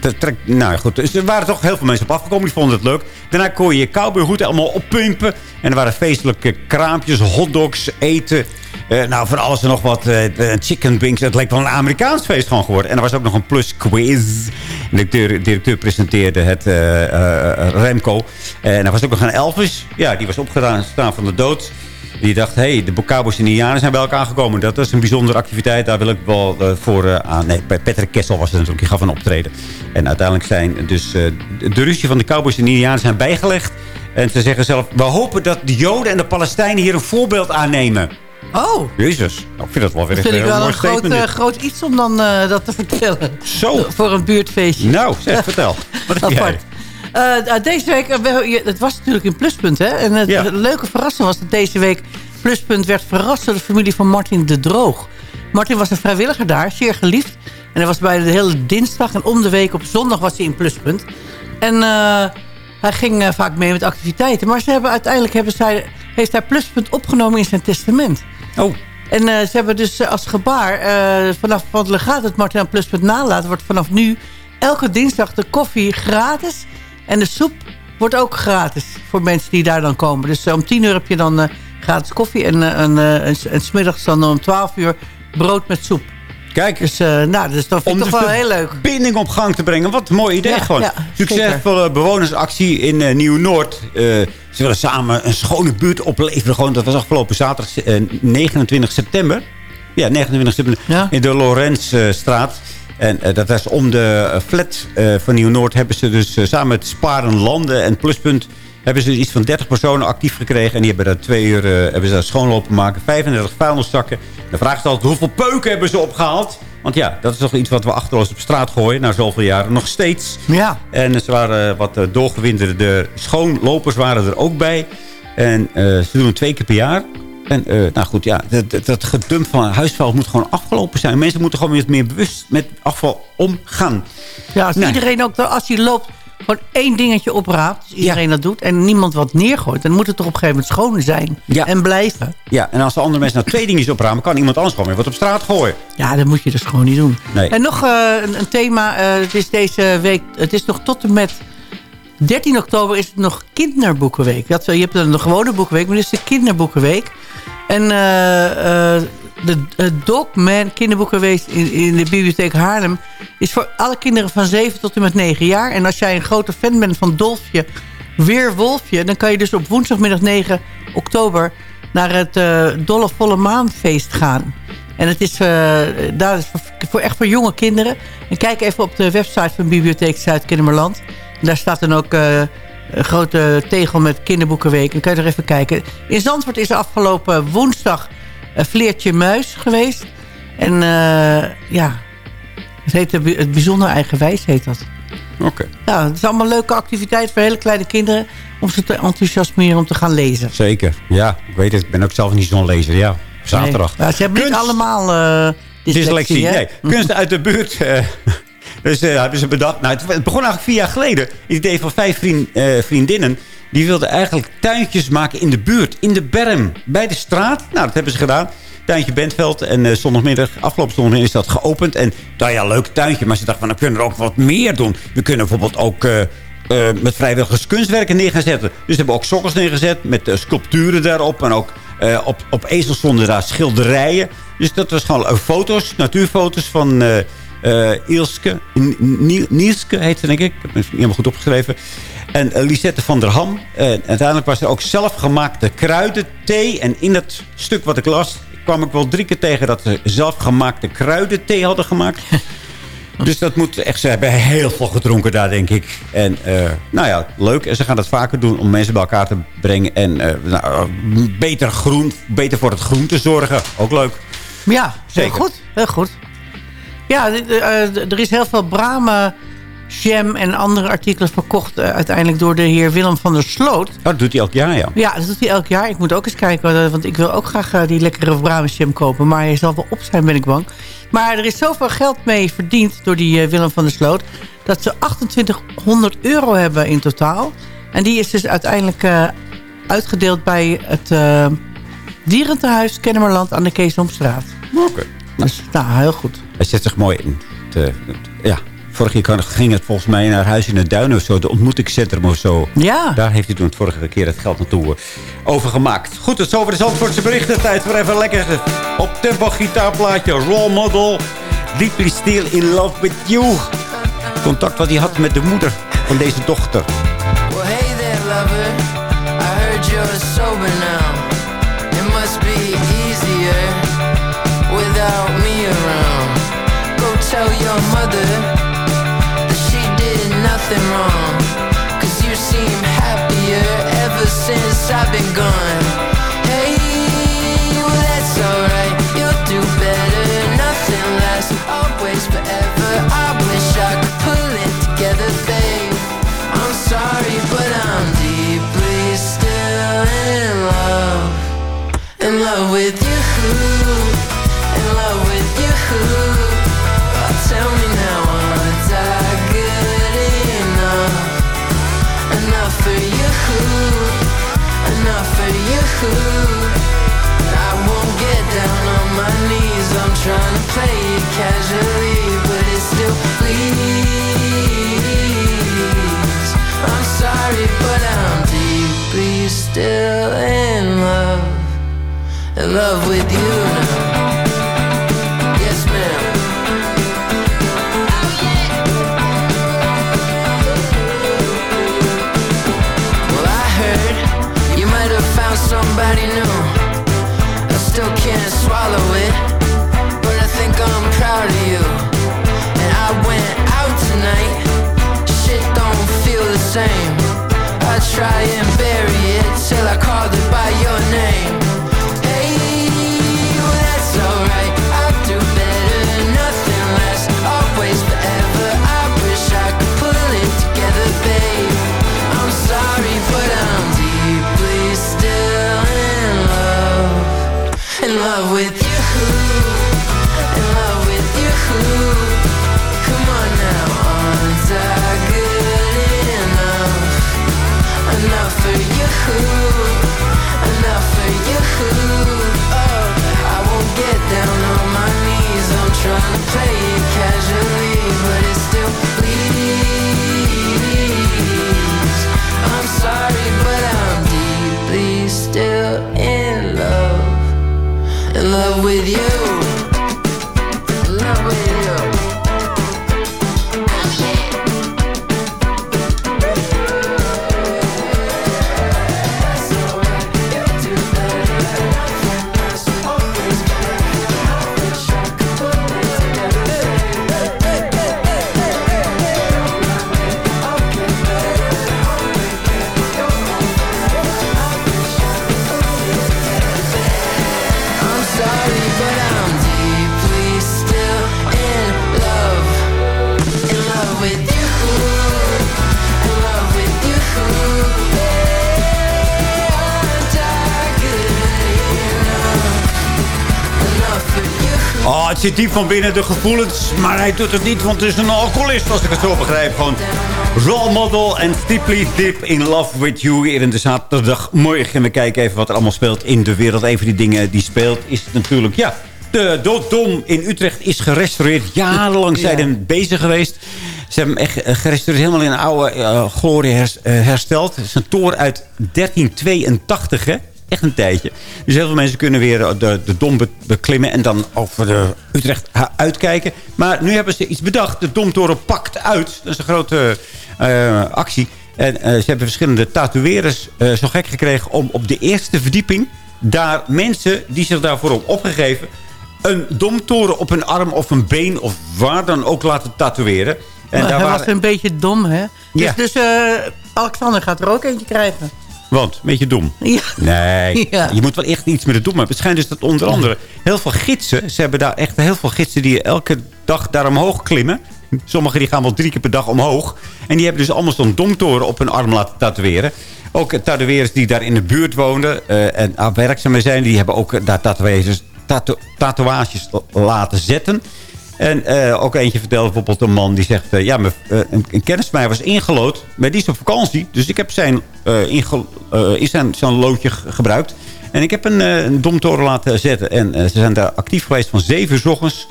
Dat nou goed, er waren toch heel veel mensen op afgekomen. Die vonden het leuk. Daarna kon je je cowboyhoed allemaal oppumpen. En er waren feestelijke kraampjes, hotdogs, eten. Eh, nou, van alles en nog wat. eh, chicken wings. Het leek wel een Amerikaans feest geworden. En er was ook nog een plus quiz. De directeur, presenteerde het eh, eh, Remco. En er was ook nog een Elvis. Ja, die was opgedaan staan van de dood. Die dacht, hé, hey, de Cowboys en Indianen zijn bij elkaar gekomen. Dat is een bijzondere activiteit. Daar wil ik wel eh, voor eh, aan. Nee, bij Patrick Kessel was het natuurlijk. Die gaf een optreden. En uiteindelijk zijn dus eh, de, ruzie van de Cowboys en Indianen zijn bijgelegd. En ze zeggen zelf, we hopen dat de Joden en de Palestijnen hier een voorbeeld aannemen. Oh, Jezus, nou, ik vind dat wel weer dat echt vind ik een wel een groot, iets om dan dat te vertellen. Zo. Voor een buurtfeestje. Nou, zeg, vertel. Wat heb jij? Eh, uh, deze week, we, je- het was natuurlijk in Pluspunt, hè? En het, Ja. leuke verrassing was dat deze week Pluspunt werd verrast door de familie van Martin de Droog. Martin was een vrijwilliger daar, zeer geliefd. En hij was bij de hele dinsdag en om de week op zondag was hij in Pluspunt. En eh, hij ging eh, vaak mee met activiteiten. Maar ze hebben, uiteindelijk hebben zij, heeft hij Pluspunt opgenomen in zijn testament. Oh. En eh, ze hebben dus eh, als gebaar, eh, vanaf van het legaat dat Martin aan Pluspunt nalaat... wordt vanaf nu elke dinsdag de koffie gratis. En de soep wordt ook gratis voor mensen die daar dan komen. Dus eh, om 10 uur heb je dan eh, gratis koffie. En, eh, en, en, s- en smiddags dan om 12 uur brood met soep. Kijk. Dus, nou, dus dat vind Om ik toch wel heel leuk. verbinding op gang te brengen. Wat een mooi idee Ja, gewoon. ja, Succesvolle bewonersactie in Nieuw-Noord. Ze willen samen een schone buurt opleveren. Gewoon, dat was afgelopen zaterdag eh, 29 september. Ja, 29 september. In de Lorenzstraat. En eh, dat was om de eh, flat eh, van Nieuw-Noord hebben ze dus samen met Sparen Landen en Pluspunt... hebben ze iets van 30 personen actief gekregen. En die hebben daar twee uur hebben ze daar schoonlopen maken. 35 vuilniszakken. De vraag is altijd, hoeveel peuken hebben ze opgehaald? Want ja, dat is toch iets wat we achterloos op straat gooien. Na zoveel jaren nog steeds. Ja. En ze waren wat doorgewinterde schoonlopers waren er ook bij. En ze doen het twee keer per jaar. En eh, nou goed, ja, dat, dat, gedump van huisvuil moet gewoon afgelopen zijn. Mensen moeten gewoon weer meer bewust met afval omgaan. Ja, als Nee. iedereen ook, als hij loopt, gewoon één dingetje opraapt. Dus iedereen dat doet. En niemand wat neergooit. Dan moet het toch op een gegeven moment schoon zijn. En blijven. Ja, en als de andere mensen nou twee dingetjes opramen... kan iemand anders gewoon weer wat op straat gooien. Ja, dat moet je dus gewoon niet doen. Nee. En nog eh, een, een thema. eh, het is deze week, het is nog tot en met 13 oktober is het nog kinderboekenweek. Dat, je hebt dan de gewone boekenweek, maar dit is de kinderboekenweek. En eh, eh, de uh, Dogman kinderboekenweek in, in de bibliotheek Haarlem... is voor alle kinderen van 7 tot en met 9 jaar. En als jij een grote fan bent van Dolfje, Weerwolfje... dan kan je dus op woensdagmiddag 9 oktober... naar het eh, Dolle Volle Maanfeest gaan. En het is, daar is voor, echt voor jonge kinderen. En kijk even op de website van Bibliotheek Zuid-Kennemerland. En Daar staat dan ook een grote tegel met kinderboekenweek. Dan kan je er even kijken. In Zandvoort is afgelopen woensdag een Vleertje Muis geweest. En eh, ja, het heet het bijzonder eigenwijs heet dat. Oké. Ja, het is allemaal een leuke activiteit voor hele kleine kinderen... om ze te enthousiasmeren om te gaan lezen. Zeker, ja. Ik weet het, ik ben ook zelf niet zo'n lezer. Ja, zaterdag. Nee. Ze hebben niet allemaal eh dyslexie, Dyslexie, nee. Kunst uit de buurt. eh, dus eh, hebben ze bedacht. Nou, het, begon eigenlijk vier jaar geleden. Het idee van vijf eh, vriendinnen. Die wilden eigenlijk tuintjes maken in de buurt. In de berm. Bij de straat. Nou, dat hebben ze gedaan. Tuintje Bentveld. En eh, zondagmiddag, afgelopen zondagmiddag is dat geopend. En nou ja, leuk tuintje. Maar ze dachten van, dan kunnen we er ook wat meer doen. We kunnen bijvoorbeeld ook... met vrijwilligers kunstwerken neer gaan zetten. Dus ze hebben ook sokkels neergezet met sculpturen daarop. En ook op, op ezels stonden daar schilderijen. Dus dat was gewoon foto's, natuurfoto's van Ilske. N- Niel- Nielske heet ze, denk ik. Ik heb het niet helemaal goed opgeschreven. En eh, Lisette van der Ham. En uiteindelijk was er ook zelfgemaakte kruidenthee. En in dat stuk wat ik las, kwam ik wel drie keer tegen... dat ze zelfgemaakte kruidenthee hadden gemaakt. Dus dat moet echt, ze hebben heel veel gedronken daar, denk ik. En eh, nou ja, leuk. En ze gaan dat vaker doen om mensen bij elkaar te brengen. En eh, nou, eh, beter, groen, beter voor het groen te zorgen. Ook leuk. Ja, Zeker. heel goed. Heel goed. Ja, eh, er is heel veel Brahma jam en andere artikelen verkocht... eh, uiteindelijk door de heer Willem van der Sloot. Oh, dat doet hij elk jaar, ja. Ja, dat doet hij elk jaar. Ik moet ook eens kijken, eh, want ik wil ook graag die lekkere Brahma jam kopen. Maar hij zal wel op zijn, ben ik bang. Maar er is zoveel geld mee verdiend door die Willem van der Sloot... dat ze 2800 euro hebben in totaal. En die is dus uiteindelijk uitgedeeld bij het dierentehuis Kennemerland aan de Keesomstraat. Oké. Dus, nou, heel goed. Hij zet zich mooi in. Het, eh, het- ja, vorig jaar ging het volgens mij naar Huis in het Duin of zo. De ontmoetingscentrum of zo. Ja. Daar heeft hij toen het vorige keer het geld naartoe eh, overgemaakt. Goed, het is over de Zandvoortse berichten. Tijd voor even lekker op tempo gitaarplaatje. Role model. Deeply still in love with you. Contact wat hij had met de moeder van deze dochter. Trying to play it casually, but it still bleeds. I'm sorry, but I'm deeply still in love. In love with you now. Try and bury it till I called zit diep van binnen de gevoelens. Maar hij doet het niet, want het is een alcoholist, als ik het zo begrijp. Gewoon role model en deeply deep in love with you. Hier in de zaterdagmorgen. We kijken even wat er allemaal speelt in de wereld. Een van die dingen die speelt is natuurlijk, ja... De Dooddom in Utrecht is gerestaureerd. Jarenlang zijn ze bezig geweest. Ze hebben hem echt eh, gerestaureerd. Helemaal in oude eh, glorie eh, hersteld. Het is een toren uit 1382, hè? Echt een tijdje. Dus heel veel mensen kunnen weer de, de Dom be- beklimmen... en dan over de Utrecht ha- uitkijken. Maar nu hebben ze iets bedacht. De Domtoren pakt uit. Dat is een grote eh, actie. En eh, ze hebben verschillende tatoeëerders eh, zo gek gekregen... om op de eerste verdieping... daar mensen die zich daarvoor op opgegeven... een domtoren op een arm of een been... of waar dan ook laten tatoeëren. En Maar daar hij waren- was een beetje dom, hè? Ja. Dus, dus eh, Alexander gaat er ook eentje krijgen. Want, een beetje dom. Ja. Nee, Ja. je moet wel echt iets met het dom hebben. Het schijnt dus dat onder andere heel veel gidsen... ze hebben daar echt heel veel gidsen die elke dag daar omhoog klimmen. Sommigen die gaan wel drie keer per dag omhoog. En die hebben dus allemaal zo'n domtoren op hun arm laten tatoeëren. Ook tatoeëerders die daar in de buurt woonden eh, en aan werkzaam zijn... die hebben ook daar tatoeages, tatoe- tatoeages laten zetten... En eh, ook eentje vertelde bijvoorbeeld een man die zegt... eh, ja, mijn, eh, een, kennis van mij was ingelood, maar die is op vakantie. Dus ik heb zijn, in zijn, zijn loodje gebruikt. En ik heb een, een domtoren laten zetten. En ze zijn daar actief geweest van 7 uur s ochtends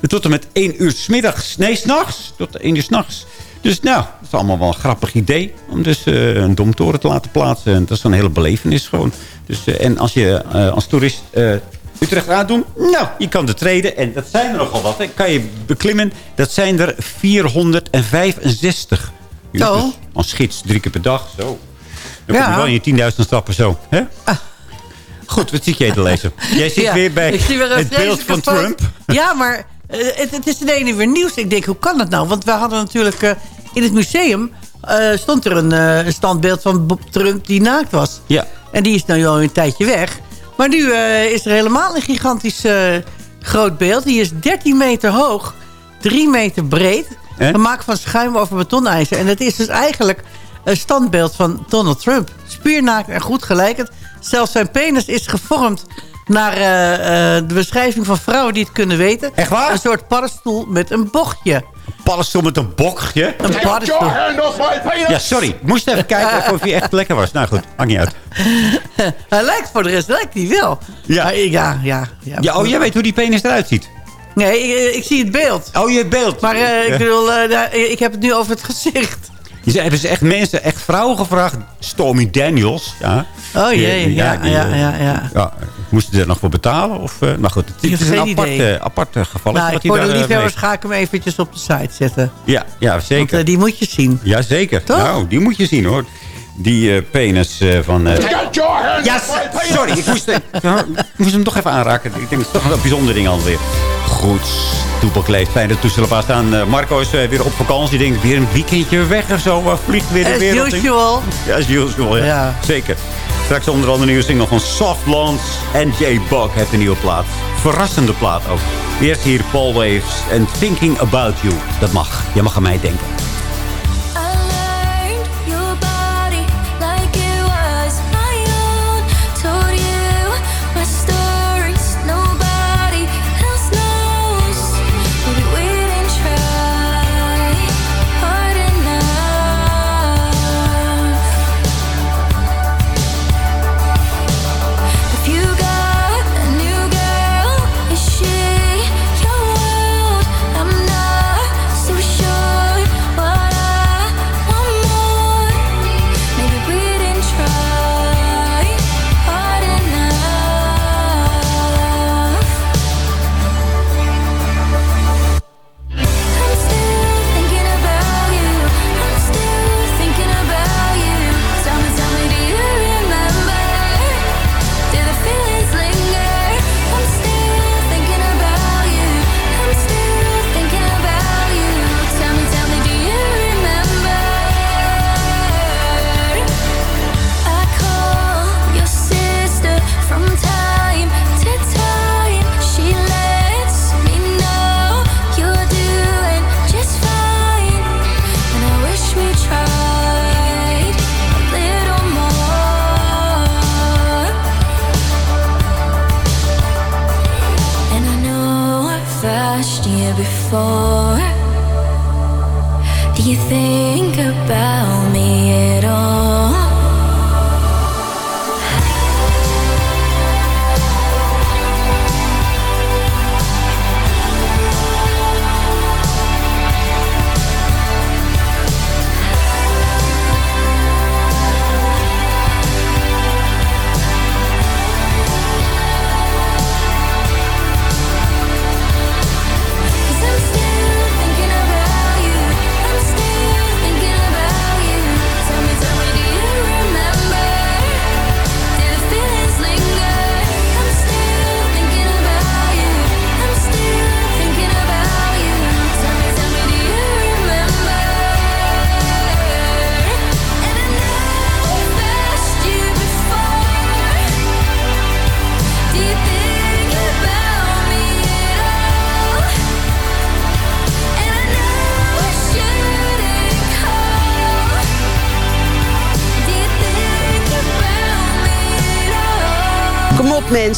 tot en met 1 uur s middags. Nee, s'nachts. Tot 1 uur s'nachts. Dus nou, dat is allemaal wel een grappig idee. Om dus een domtoren te laten plaatsen. En dat is een hele belevenis gewoon. Dus, en als je als toerist Utrecht aandoen. Nou, je kan er treden. En dat zijn er nogal wat. hè. Kan je beklimmen. Dat zijn er 465. Zo. Dus als gids drie keer per dag. Zo. Dan kom Ja. je wel in je 10.000 stappen zo. Hè? Goed, wat zit jij te lezen? Jij zit Ja, weer bij zie weer het beeld van. Trump. Ja, maar eh, het, het is ineens weer nieuws. Ik denk, hoe kan dat nou? Want we hadden natuurlijk eh, in het museum... eh, stond er een, standbeeld van Bob Trump die naakt was. Ja. En die is nu al een tijdje weg. Maar nu eh, is er helemaal een gigantisch eh, groot beeld. Die is 13 meter hoog, 3 meter breed. Eh? Gemaakt van schuim over betonijzer. En het is dus eigenlijk een standbeeld van Donald Trump. Spiernaakt en goed gelijkend. Zelfs zijn penis is gevormd naar eh, de beschrijving van vrouwen die het kunnen weten. Echt waar? Een soort paddenstoel met een bochtje. Paddenstoel met een bokje. Een paddenstoel. Ja, sorry. Ik moest even kijken of hij echt lekker was. Nou goed, maakt niet uit. Hij lijkt voor de rest lijkt hij wel. Ja. Ja, ja, ja. Ja, oh, jij weet hoe die penis eruit ziet. Nee, ik, ik zie het beeld. Oh, je beeld. Maar eh, ik bedoel, eh, ik heb het nu over het gezicht. Je zei, hebben ze echt mensen, echt vrouwen gevraagd. Stormy Daniels. Ja. Oh jee, Die- ja, die, ja, eh, ja, ja. ja, Moesten ze er nog voor betalen? Of, eh, maar goed, het, het is een apart, apart geval. Nou, voor de eh, liefhebbers ga ik hem eventjes op de site zetten. Ja, ja, zeker. Want die moet je zien. Ja, zeker. Toch? Nou, die moet je zien hoor. Die eh, penis eh, van... eh, ja, sorry. Ik moest, ik moest hem toch even aanraken. Ik denk, het is toch een bijzonder ding alweer. Goed. Toepak leeft. Fijn dat toestellen waar staan. Eh, Marco is eh, weer op vakantie. Ik denk, weer een weekendje weg of zo. Uh, vliegt weer de As wereld in. usual. Ja, as usual. Ja. Ja. Zeker. Straks onder andere een nieuwe single van Soft en J. Bug heeft een nieuwe plaat. Verrassende plaat ook. Eerst hier Paul Waves en Thinking About You. Dat mag. Je mag aan mij denken.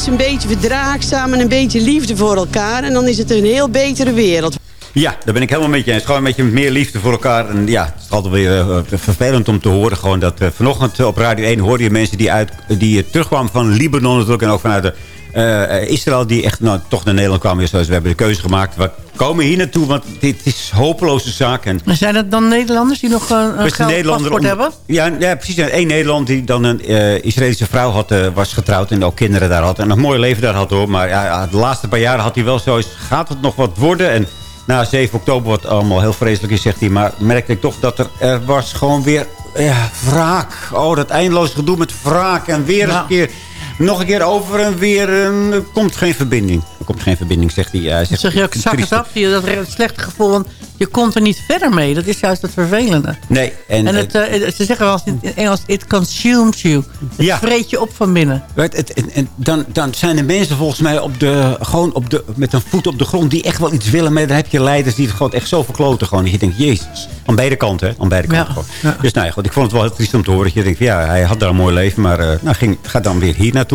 Een beetje verdraagzaam en een beetje liefde voor elkaar. En dan is het een heel betere wereld. Ja, daar ben ik helemaal met je eens. Gewoon een beetje meer liefde voor elkaar. En ja, het is altijd weer eh, vervelend om te horen. Gewoon dat eh, vanochtend op Radio 1 hoorde je mensen die, uit, die eh, terugkwamen van Libanon natuurlijk. En ook vanuit de, eh, Israël die echt nou, toch naar Nederland kwamen. Zoals we hebben de keuze gemaakt. We komen hier naartoe, want dit is een hopeloze zaak. En Maar Zijn dat dan Nederlanders die nog een, een Nederlander paspoort hebben? Ja, ja, precies. Eén Nederland die dan een eh, Israëlische vrouw had, eh, was getrouwd en ook kinderen daar had. En een mooi leven daar had hoor. Maar ja, de laatste paar jaren had hij wel zoiets, gaat het nog wat worden? En na 7 oktober, wat allemaal heel vreselijk is, zegt hij. Maar merkte ik toch dat er, er was gewoon weer ja, wraak. Oh, dat eindeloos gedoe met wraak. En weer eens een keer, nog een keer over en weer. en er komt geen verbinding. Er komt geen verbinding, zegt hij. Hij zegt, zeg je ook, zak het af, je dat slechte gevoel, want je komt er niet verder mee. Dat is juist het vervelende. Nee, en, En het, eh, ze zeggen wel eens in Engels, it consumes you. Het Ja. vreet je op van binnen. Weet, het, en, en dan, dan zijn er mensen volgens mij op de, gewoon op de, met een voet op de grond... die echt wel iets willen. Maar dan heb je leiders die het gewoon echt zo verkloten. Gewoon, dat je denkt, jezus. Aan beide kanten, hè? Aan beide kanten Ja. Dus nou ja, goed, ik vond het wel heel triest om te horen. Dat je denkt, ja, hij had daar een mooi leven. Maar eh, nou, ging, gaat dan weer hier naartoe.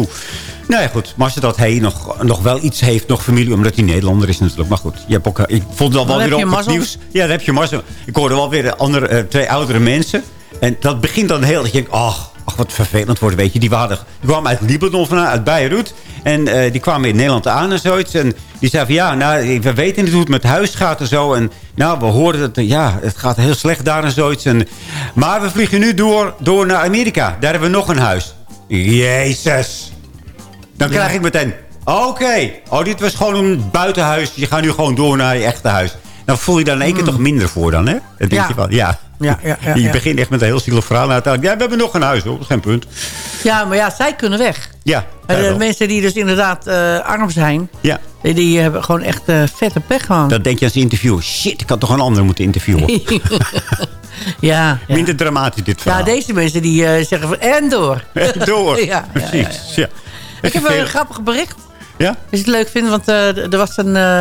Nou ja, goed. Maar als dat hij nog, nog wel iets heeft, nog familie... omdat hij Nederlander is natuurlijk. Maar goed, je hebt ook, ik vond het al wel weer op het nieuws. Ja, dan heb je mazzel. Ik hoorde wel weer andere, eh, twee oudere mensen. En dat begint dan heel... Dat je denkt, ach, ach, wat vervelend wordt, weet je. Die, waren, die kwamen uit Libanon vandaan, uit Beirut. En eh, die kwamen in Nederland aan en zoiets. En die zeiden van, ja, nou, we weten niet hoe het met huis gaat en zo. En nou, we hoorden dat, eh, ja, het gaat heel slecht daar en zoiets. En, maar we vliegen nu door, door naar Amerika. Daar hebben we nog een huis. Jezus. Dan krijg ik meteen... Oké. Oh, dit was gewoon een buitenhuis. Je gaat nu gewoon door naar je echte huis. Dan voel je daar in één keer toch minder voor dan, hè? Dan denk Ja. je van, ja. Ja, ja, ja, je begint echt met een heel zielig verhaal. En uiteindelijk, ja, we hebben nog een huis, hoor. Dat is geen punt. Ja, maar ja, zij kunnen weg. Ja, En zij de wel. mensen die dus inderdaad eh, arm zijn, ja. die, die hebben gewoon echt eh, vette pech gewoon. Dan denk je aan zijn interview. Shit, ik had toch een ander moeten interviewen. ja, ja. Minder dramatisch dit verhaal. Ja, deze mensen die eh, zeggen van en door. En door. ja, ja, ja, ja. Precies, ja. Ik heb een grappig bericht. Ja? Als je het leuk vindt, want eh, er was een, eh,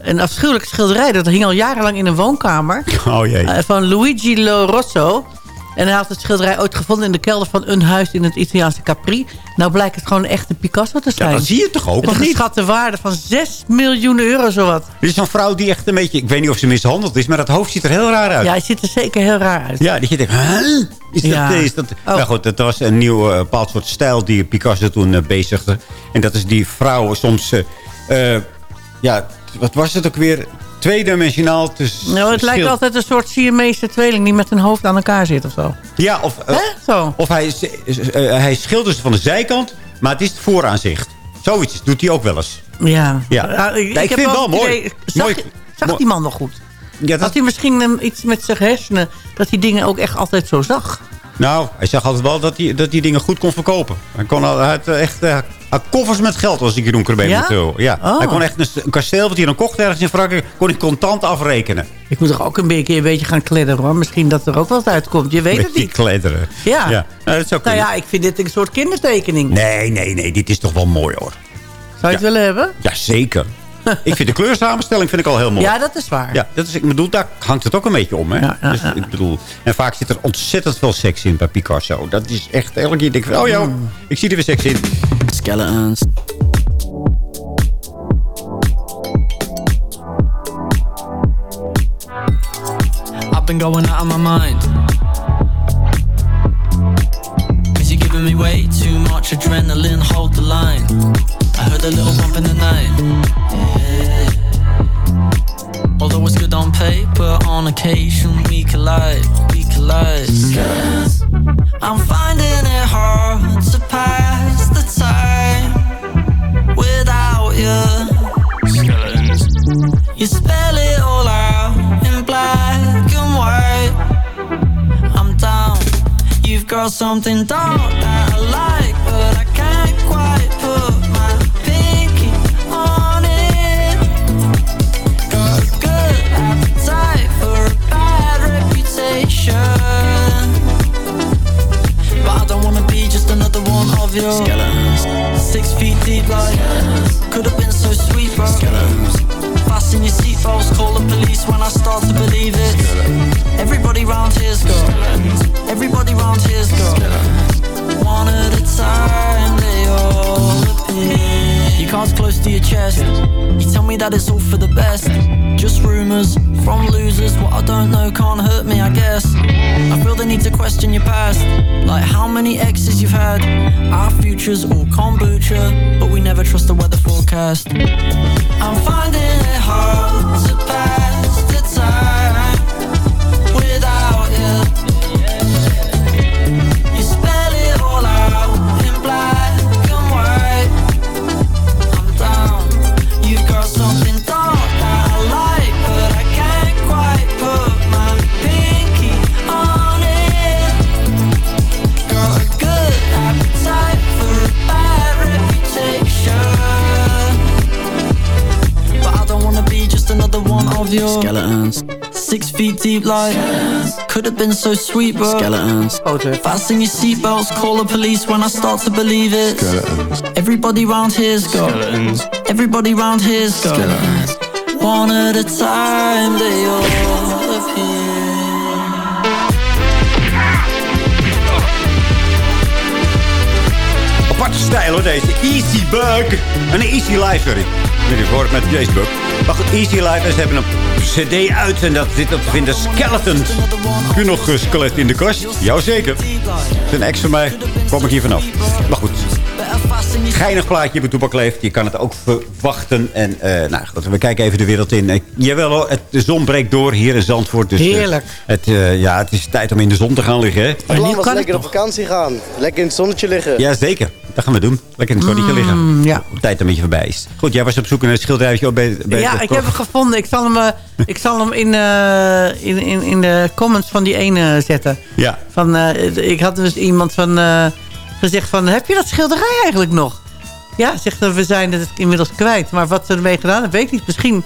een afschuwelijke schilderij. Dat hing al jarenlang in een woonkamer. Oh jee. Van Luigi Lo Rosso. En hij had het schilderij ooit gevonden in de kelder van een huis in het Italiaanse Capri. Nou blijkt het gewoon een echte Picasso te zijn. Ja, dat zie je toch ook, Het of niet? geschatte waarde van 6 miljoen euro zowat. Dit is zo'n vrouw die echt een beetje... Ik weet niet of ze mishandeld is, maar dat hoofd ziet er heel raar uit. Ja, hij ziet er zeker heel raar uit. Ja, dat je denkt, huh? Is dat, Ja. is dat... Oh. Nou goed, dat was een nieuw eh, bepaald soort stijl die Picasso toen eh, bezigde. En dat is die vrouwen soms... eh, ja, wat was het ook weer? Tweedimensionaal. Dus Nou, het lijkt altijd een soort Siamese tweeling die met hun hoofd aan elkaar zit of zo. Ja, of, eh, Zo. of hij, eh, hij schildert ze van de zijkant, maar het is het vooraanzicht. Zoiets doet hij ook wel eens. Ja. Ja. Ik, heb vind het wel mooi. idee- zag mooi. je- zag mooi. die man nog goed? Ja, dat, Had hij misschien iets met zijn hersenen... dat hij dingen ook echt altijd zo zag? Nou, hij zag altijd wel dat hij, dat hij dingen goed kon verkopen. Hij, kon, al- hij had echt eh, koffers met geld, als ik Jeroen Krabbe Ja? Ja. Oh. Hij kon echt een, een kasteel wat hij dan kocht ergens in Frankrijk... kon hij contant afrekenen. Ik moet toch ook een beetje, een beetje gaan kledderen hoor. Misschien dat er ook wel wat uitkomt. Je weet het niet. kledderen. Ja. ja. Nou, dat zou Nou ja, ik vind dit een soort kindertekening. Nee, nee, nee. Dit is toch wel mooi, hoor. Zou je het willen hebben? Ja, zeker. ik vind de kleursamenstelling vind ik al heel mooi. Ja, dat is waar. Ja, dat is, ik bedoel, daar hangt het ook een beetje om. Hè? Ja, ja, dus, ja. Ik bedoel, en vaak zit er ontzettend veel seks in bij Picasso. Dat is echt, elke keer denk ik, van, oh ja, Mm. ik zie er weer seks in. Skeletons. I've been going out of my mind. Cause you're giving me way too much adrenaline, hold the line. I heard a little bump in the night. Paper, on occasion we collide, we collide. I'm finding it hard to pass the time without you. Skeletons. You spell it all out in black and white. I'm down. You've got something dark that I like, of your skeletons. Six feet deep, like could have been so sweet, bro. Skeletons. Fasten your seatbelts, call the police when I start to believe it. Everybody round here's got. Everybody round here's got. One at a time, they all appear. You cards close to your chest. You tell me that it's all for the best. Just rumors from losers. What I don't know can't hurt me, I guess. I feel the need to question your past. Like how many exes you've had. Our future's all kombucha, but we never trust the weather forecast. I'm finding it hard to pass the time of your skeletons. Six feet deep, like could have been so sweet, but skeletons. Fasten your seatbelts, call the police when I start to believe it. Skeletons. Everybody round here's got skeletons. Everybody round here's got skeletons. One at a time, they all appear. Aparte stijl hoor, deze. Easy Bug. Een Easy Life, sorry. Jullie hoort met deze bug. Maar goed, Easy Life. En ze hebben een cd uit en dat zit op te vinden. Skeletons. Heb je nog een skelet in de kast? Jazeker. Het is een ex van mij. Kom ik hier vanaf. Maar goed. Geinig plaatje op Toepak leeft. Je kan het ook verwachten. En eh, nou, goed, we kijken even de wereld in. Eh, jawel hoor, het, de zon breekt door hier in Zandvoort. Dus, eh, Heerlijk. het, eh, ja, het is tijd om in de zon te gaan liggen. Hè? Plan was lekker op vakantie gaan. Lekker in het zonnetje liggen. Ja, zeker. Dat gaan we doen. Lekker in het zonnetje liggen. ja. Tijd een beetje voorbij is. Goed, jij was op zoek naar een schilderijtje bij, bij ja, ik heb hem gevonden. Ik zal hem, eh, ik zal hem in, eh, in, in, in de comments van die ene zetten. Ja. Van, eh, ik had dus iemand van, eh, gezegd van... Heb je dat schilderij eigenlijk nog? Ja, zegt we zijn het inmiddels kwijt. Maar wat ze ermee gedaan hebben, weet ik niet. Misschien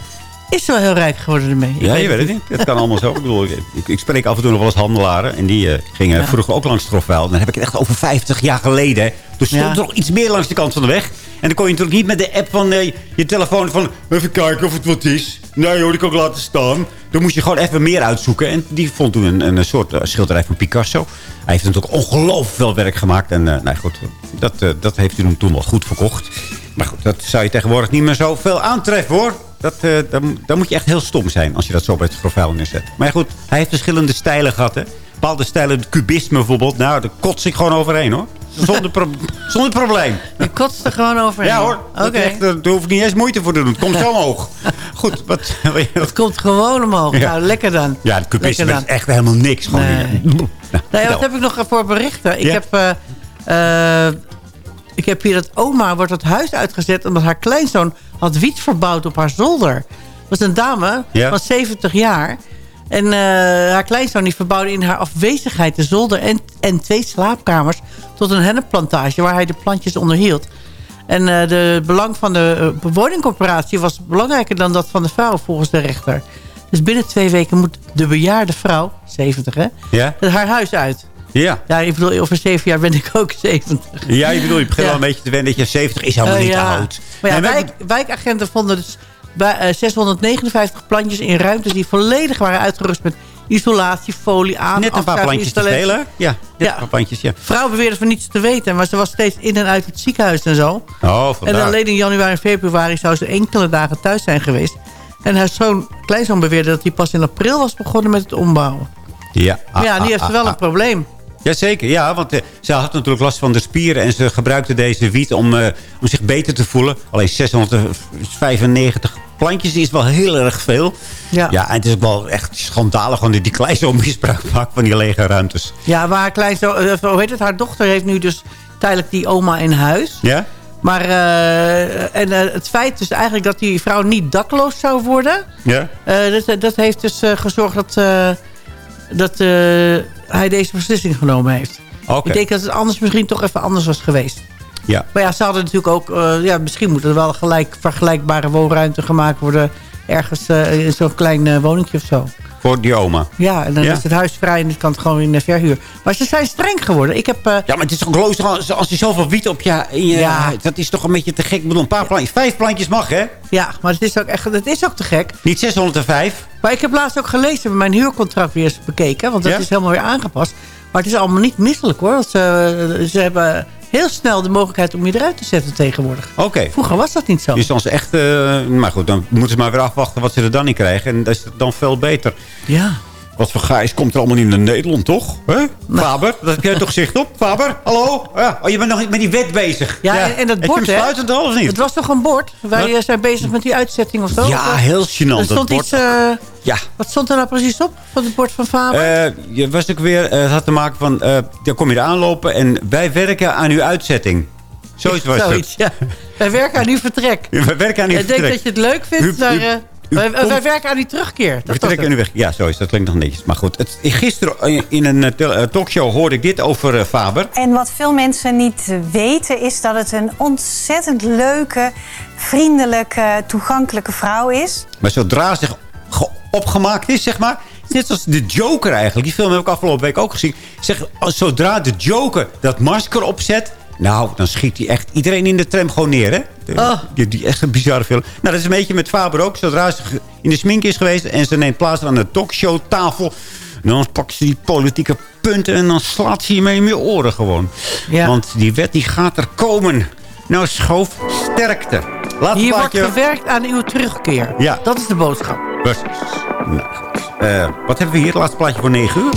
is ze wel heel rijk geworden ermee. Ik Ja, je weet het niet. Het kan allemaal zo. Ik, bedoel, ik, ik spreek af en toe nog wel eens handelaren. En die eh, gingen Ja. vroeger ook langs Trofwel. Dan heb ik het echt over 50 jaar geleden. hè. Toen stond Ja. er nog iets meer langs de kant van de weg. En dan kon je natuurlijk niet met de app van eh, je telefoon van... Even kijken of het wat is. Nee hoor, die kan ik laten staan. Dan moest je gewoon even meer uitzoeken. En die vond toen een, een soort eh, schilderij van Picasso. Hij heeft natuurlijk ongelooflijk veel werk gemaakt. En nou goed, dat, dat heeft hij hem toen wel goed verkocht. Maar goed, dat zou je tegenwoordig niet meer zoveel aantreffen hoor. Dat, dan, dan moet je echt heel stom zijn als je dat zo bij het profiel neerzet. Maar goed, hij heeft verschillende stijlen gehad. Hè. Bepaalde stijlen, het cubisme bijvoorbeeld. Nou, daar kots ik gewoon overheen hoor. Zonder, pro- zonder probleem. Je kotst er gewoon overheen. Ja hoor, Oké. daar hoef ik niet eens moeite voor te doen. Het komt zo omhoog. Goed, wat... Het komt gewoon omhoog. Ja. Nou, lekker dan. Ja, het Lekker is echt helemaal niks. Gewoon Nee. niet. Nou, wat heb ik nog voor berichten? Ik Ja. heb... eh, eh, ik heb hier dat oma wordt het huis uitgezet... omdat haar kleinzoon had wiet verbouwd op haar zolder. Dat was een dame Ja. van 70 jaar. En eh, haar kleinzoon die verbouwde in haar afwezigheid de zolder... En, en twee slaapkamers tot een hennepplantage... waar hij de plantjes onderhield. En eh, de belang van de eh, bewoningcorporatie was belangrijker dan dat van de vrouw volgens de rechter. Dus binnen twee weken moet de bejaarde vrouw, 70 hè, Ja? haar huis uit. Ja. Ja, ik bedoel, over zeven jaar ben ik ook 70. Ja, je bedoel, je begint wel een beetje te wennen dat je 70 is helemaal Eh, niet oud. Maar ja, Nee, maar- wijk, wijkagenten vonden dus bij, eh, 659 plantjes in ruimtes die volledig waren uitgerust met isolatie, folie, aan, Net een paar plantjes te spelen. Ja, net Ja. een paar plantjes, ja. Vrouw beweerde van niets te weten, maar ze was steeds in en uit het ziekenhuis en zo. Oh, En vandaar. alleen in januari en februari zou ze enkele dagen thuis zijn geweest. En haar zoon, kleinzoon beweerde dat hij pas in april was begonnen met het ombouwen. Ja, Maar ja, Ah, nu heeft ze ah, wel ah, een probleem. Jazeker, ja, want eh, ze had natuurlijk last van de spieren... en ze gebruikte deze wiet om, eh, om zich beter te voelen. Alleen 695 plantjes is wel heel erg veel. Ja. ja en het is ook wel echt schandalig... gewoon dat die kleinzoon misbruik maakt van die lege ruimtes. Ja, maar haar kleinzoon, eh, hoe heet het, haar dochter heeft nu dus tijdelijk die oma in huis. Ja? Maar en, het feit dus eigenlijk dat die vrouw niet dakloos zou worden... Ja? dat, dat heeft dus gezorgd dat, dat hij deze beslissing genomen heeft. Oké. Ik denk dat het anders misschien toch even anders was geweest. Ja. Maar ja, ze hadden natuurlijk ook... eh, ja, misschien moet er wel gelijk vergelijkbare woonruimte gemaakt worden... ergens eh, in zo'n klein eh woningje of zo. Voor die oma. Ja, en dan Ja. is het huis vrij en dit kan het gewoon in de verhuur. Maar ze zijn streng geworden. Ik heb... eh, Ja, maar het is toch loos als, je zoveel wiet op je... je- Ja. Dat is toch een beetje te gek. Ik bedoel, een paar plantjes. Vijf plantjes mag, hè? Ja, maar het is ook echt het is ook te gek. Niet 605. Maar ik heb laatst ook gelezen, mijn huurcontract weer eens bekeken. Want dat Ja? is helemaal weer aangepast. Maar het is allemaal niet misselijk hoor. Want Ze, ze hebben heel snel de mogelijkheid om je eruit te zetten tegenwoordig. Oké. Vroeger was dat niet zo. Dus dan ze echt... eh, maar goed, dan moeten ze maar weer afwachten wat ze er dan in krijgen. En dat is dan veel beter. Ja. Wat voor gijs komt er allemaal niet naar Nederland, toch? Hè? Faber, dat heb jij toch zicht op? Faber, hallo? Ja. Oh, je bent nog met die wet bezig. Ja, en, en dat bord, hè? sluitend al of niet? Het was toch een bord? Wij eh, zijn bezig met die uitzetting of zo? Ja, eh, heel gênant, Er dat stond bord. iets... eh, Ja. Wat stond er nou precies op van het bord van Faber? Eh, je was ook weer, het had te maken van, dan kom je er aanlopen en wij werken aan uw uitzetting. Zoiets was Zoiets, het. ja. Wij werken aan uw vertrek. Ja, wij werken aan uw Ik denk vertrek. dat je het leuk vindt, U- maar... u wij, komt- wij werken aan uw terugkeer. Dat was Vertrek het. en u weg. Ja, zo is dat. klinkt nog netjes. Maar goed, het, gisteren in een eh, eh, talkshow hoorde ik dit over eh, Faber. En wat veel mensen niet weten is dat het een ontzettend leuke, vriendelijke, toegankelijke vrouw is. Maar zodra ze ge- opgemaakt is, zeg maar... Net als de Joker eigenlijk. Die film heb ik afgelopen week ook gezien. Zeg, zodra de Joker dat masker opzet... Nou, dan schiet hij echt iedereen in de tram gewoon neer, hè? De- Oh. Die, die echt een bizarre film. Nou, dat is een beetje met Faber ook. Zodra ze in de smink is geweest... en ze neemt plaats aan de talkshowtafel... dan pakt ze die politieke punten... en dan slaat ze je mee in je oren gewoon. Ja. Want die wet die gaat er komen. Nou, schoof sterkte. Laatste Hier wordt gewerkt aan uw terugkeer. Ja. Dat is de boodschap. Precies. Nou. Eh, wat hebben we hier? Het laatste plaatje voor 9 uur.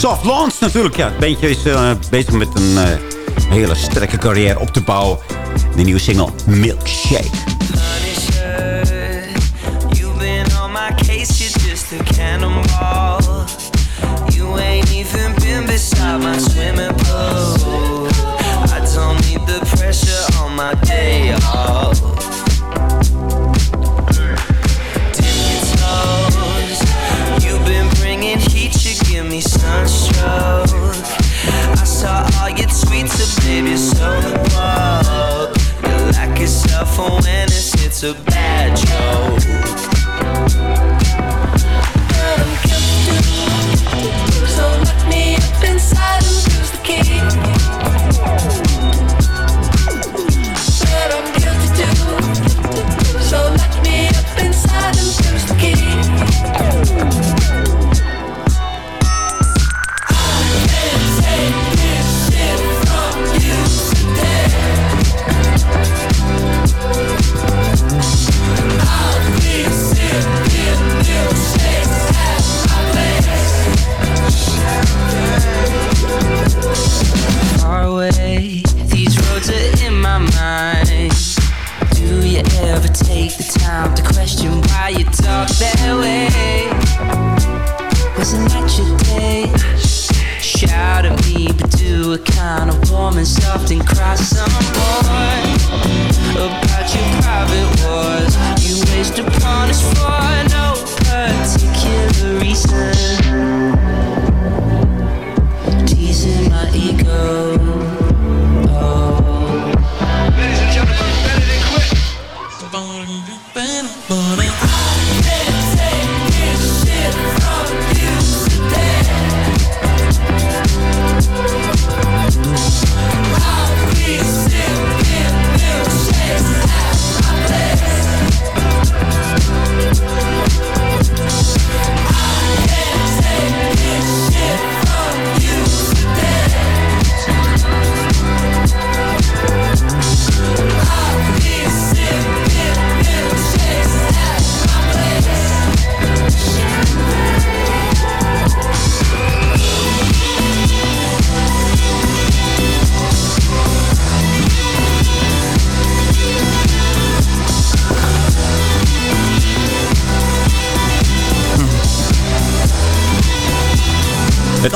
Soft Launch natuurlijk. Ja, het bandje is eh, bezig met een eh, hele sterke carrière op te bouwen. De nieuwe single Milkshake.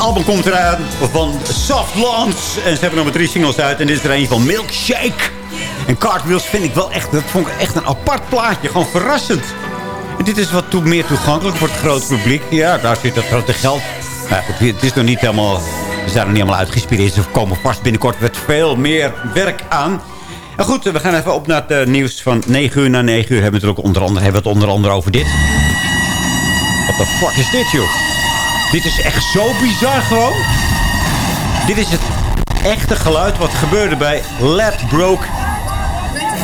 Album komt eraan van Soft Launch. En ze hebben nog maar drie singles uit. En dit is er een van Milkshake. En Cartwheels vind ik wel echt, dat vond ik echt een apart plaatje. Gewoon verrassend. En dit is wat toe, meer toegankelijk voor het grote publiek. Ja, daar zit het grote geld. Goed, het is nog niet helemaal... We zijn nog niet helemaal uitgespireerd. Ze komen vast binnenkort met veel meer werk aan. En goed, we gaan even op naar het eh, nieuws van 9 uur naar 9 uur. Hebben we het ook onder andere, hebben we het onder andere over dit. What the fuck is dit, joh? Dit is echt zo bizar gewoon. Dit is het echte geluid wat gebeurde bij Ladbroke.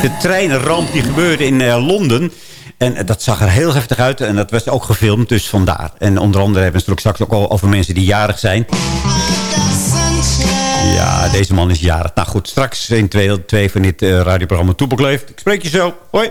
De treinramp die gebeurde in eh, Londen. En eh, dat zag er heel heftig uit. En dat was ook gefilmd, dus vandaar. En onder andere hebben we het straks ook al over mensen die jarig zijn. Ja, deze man is jarig. Nou goed, straks in twee, twee van dit eh, radioprogramma Toepak leeft. Ik spreek je zo. Hoi.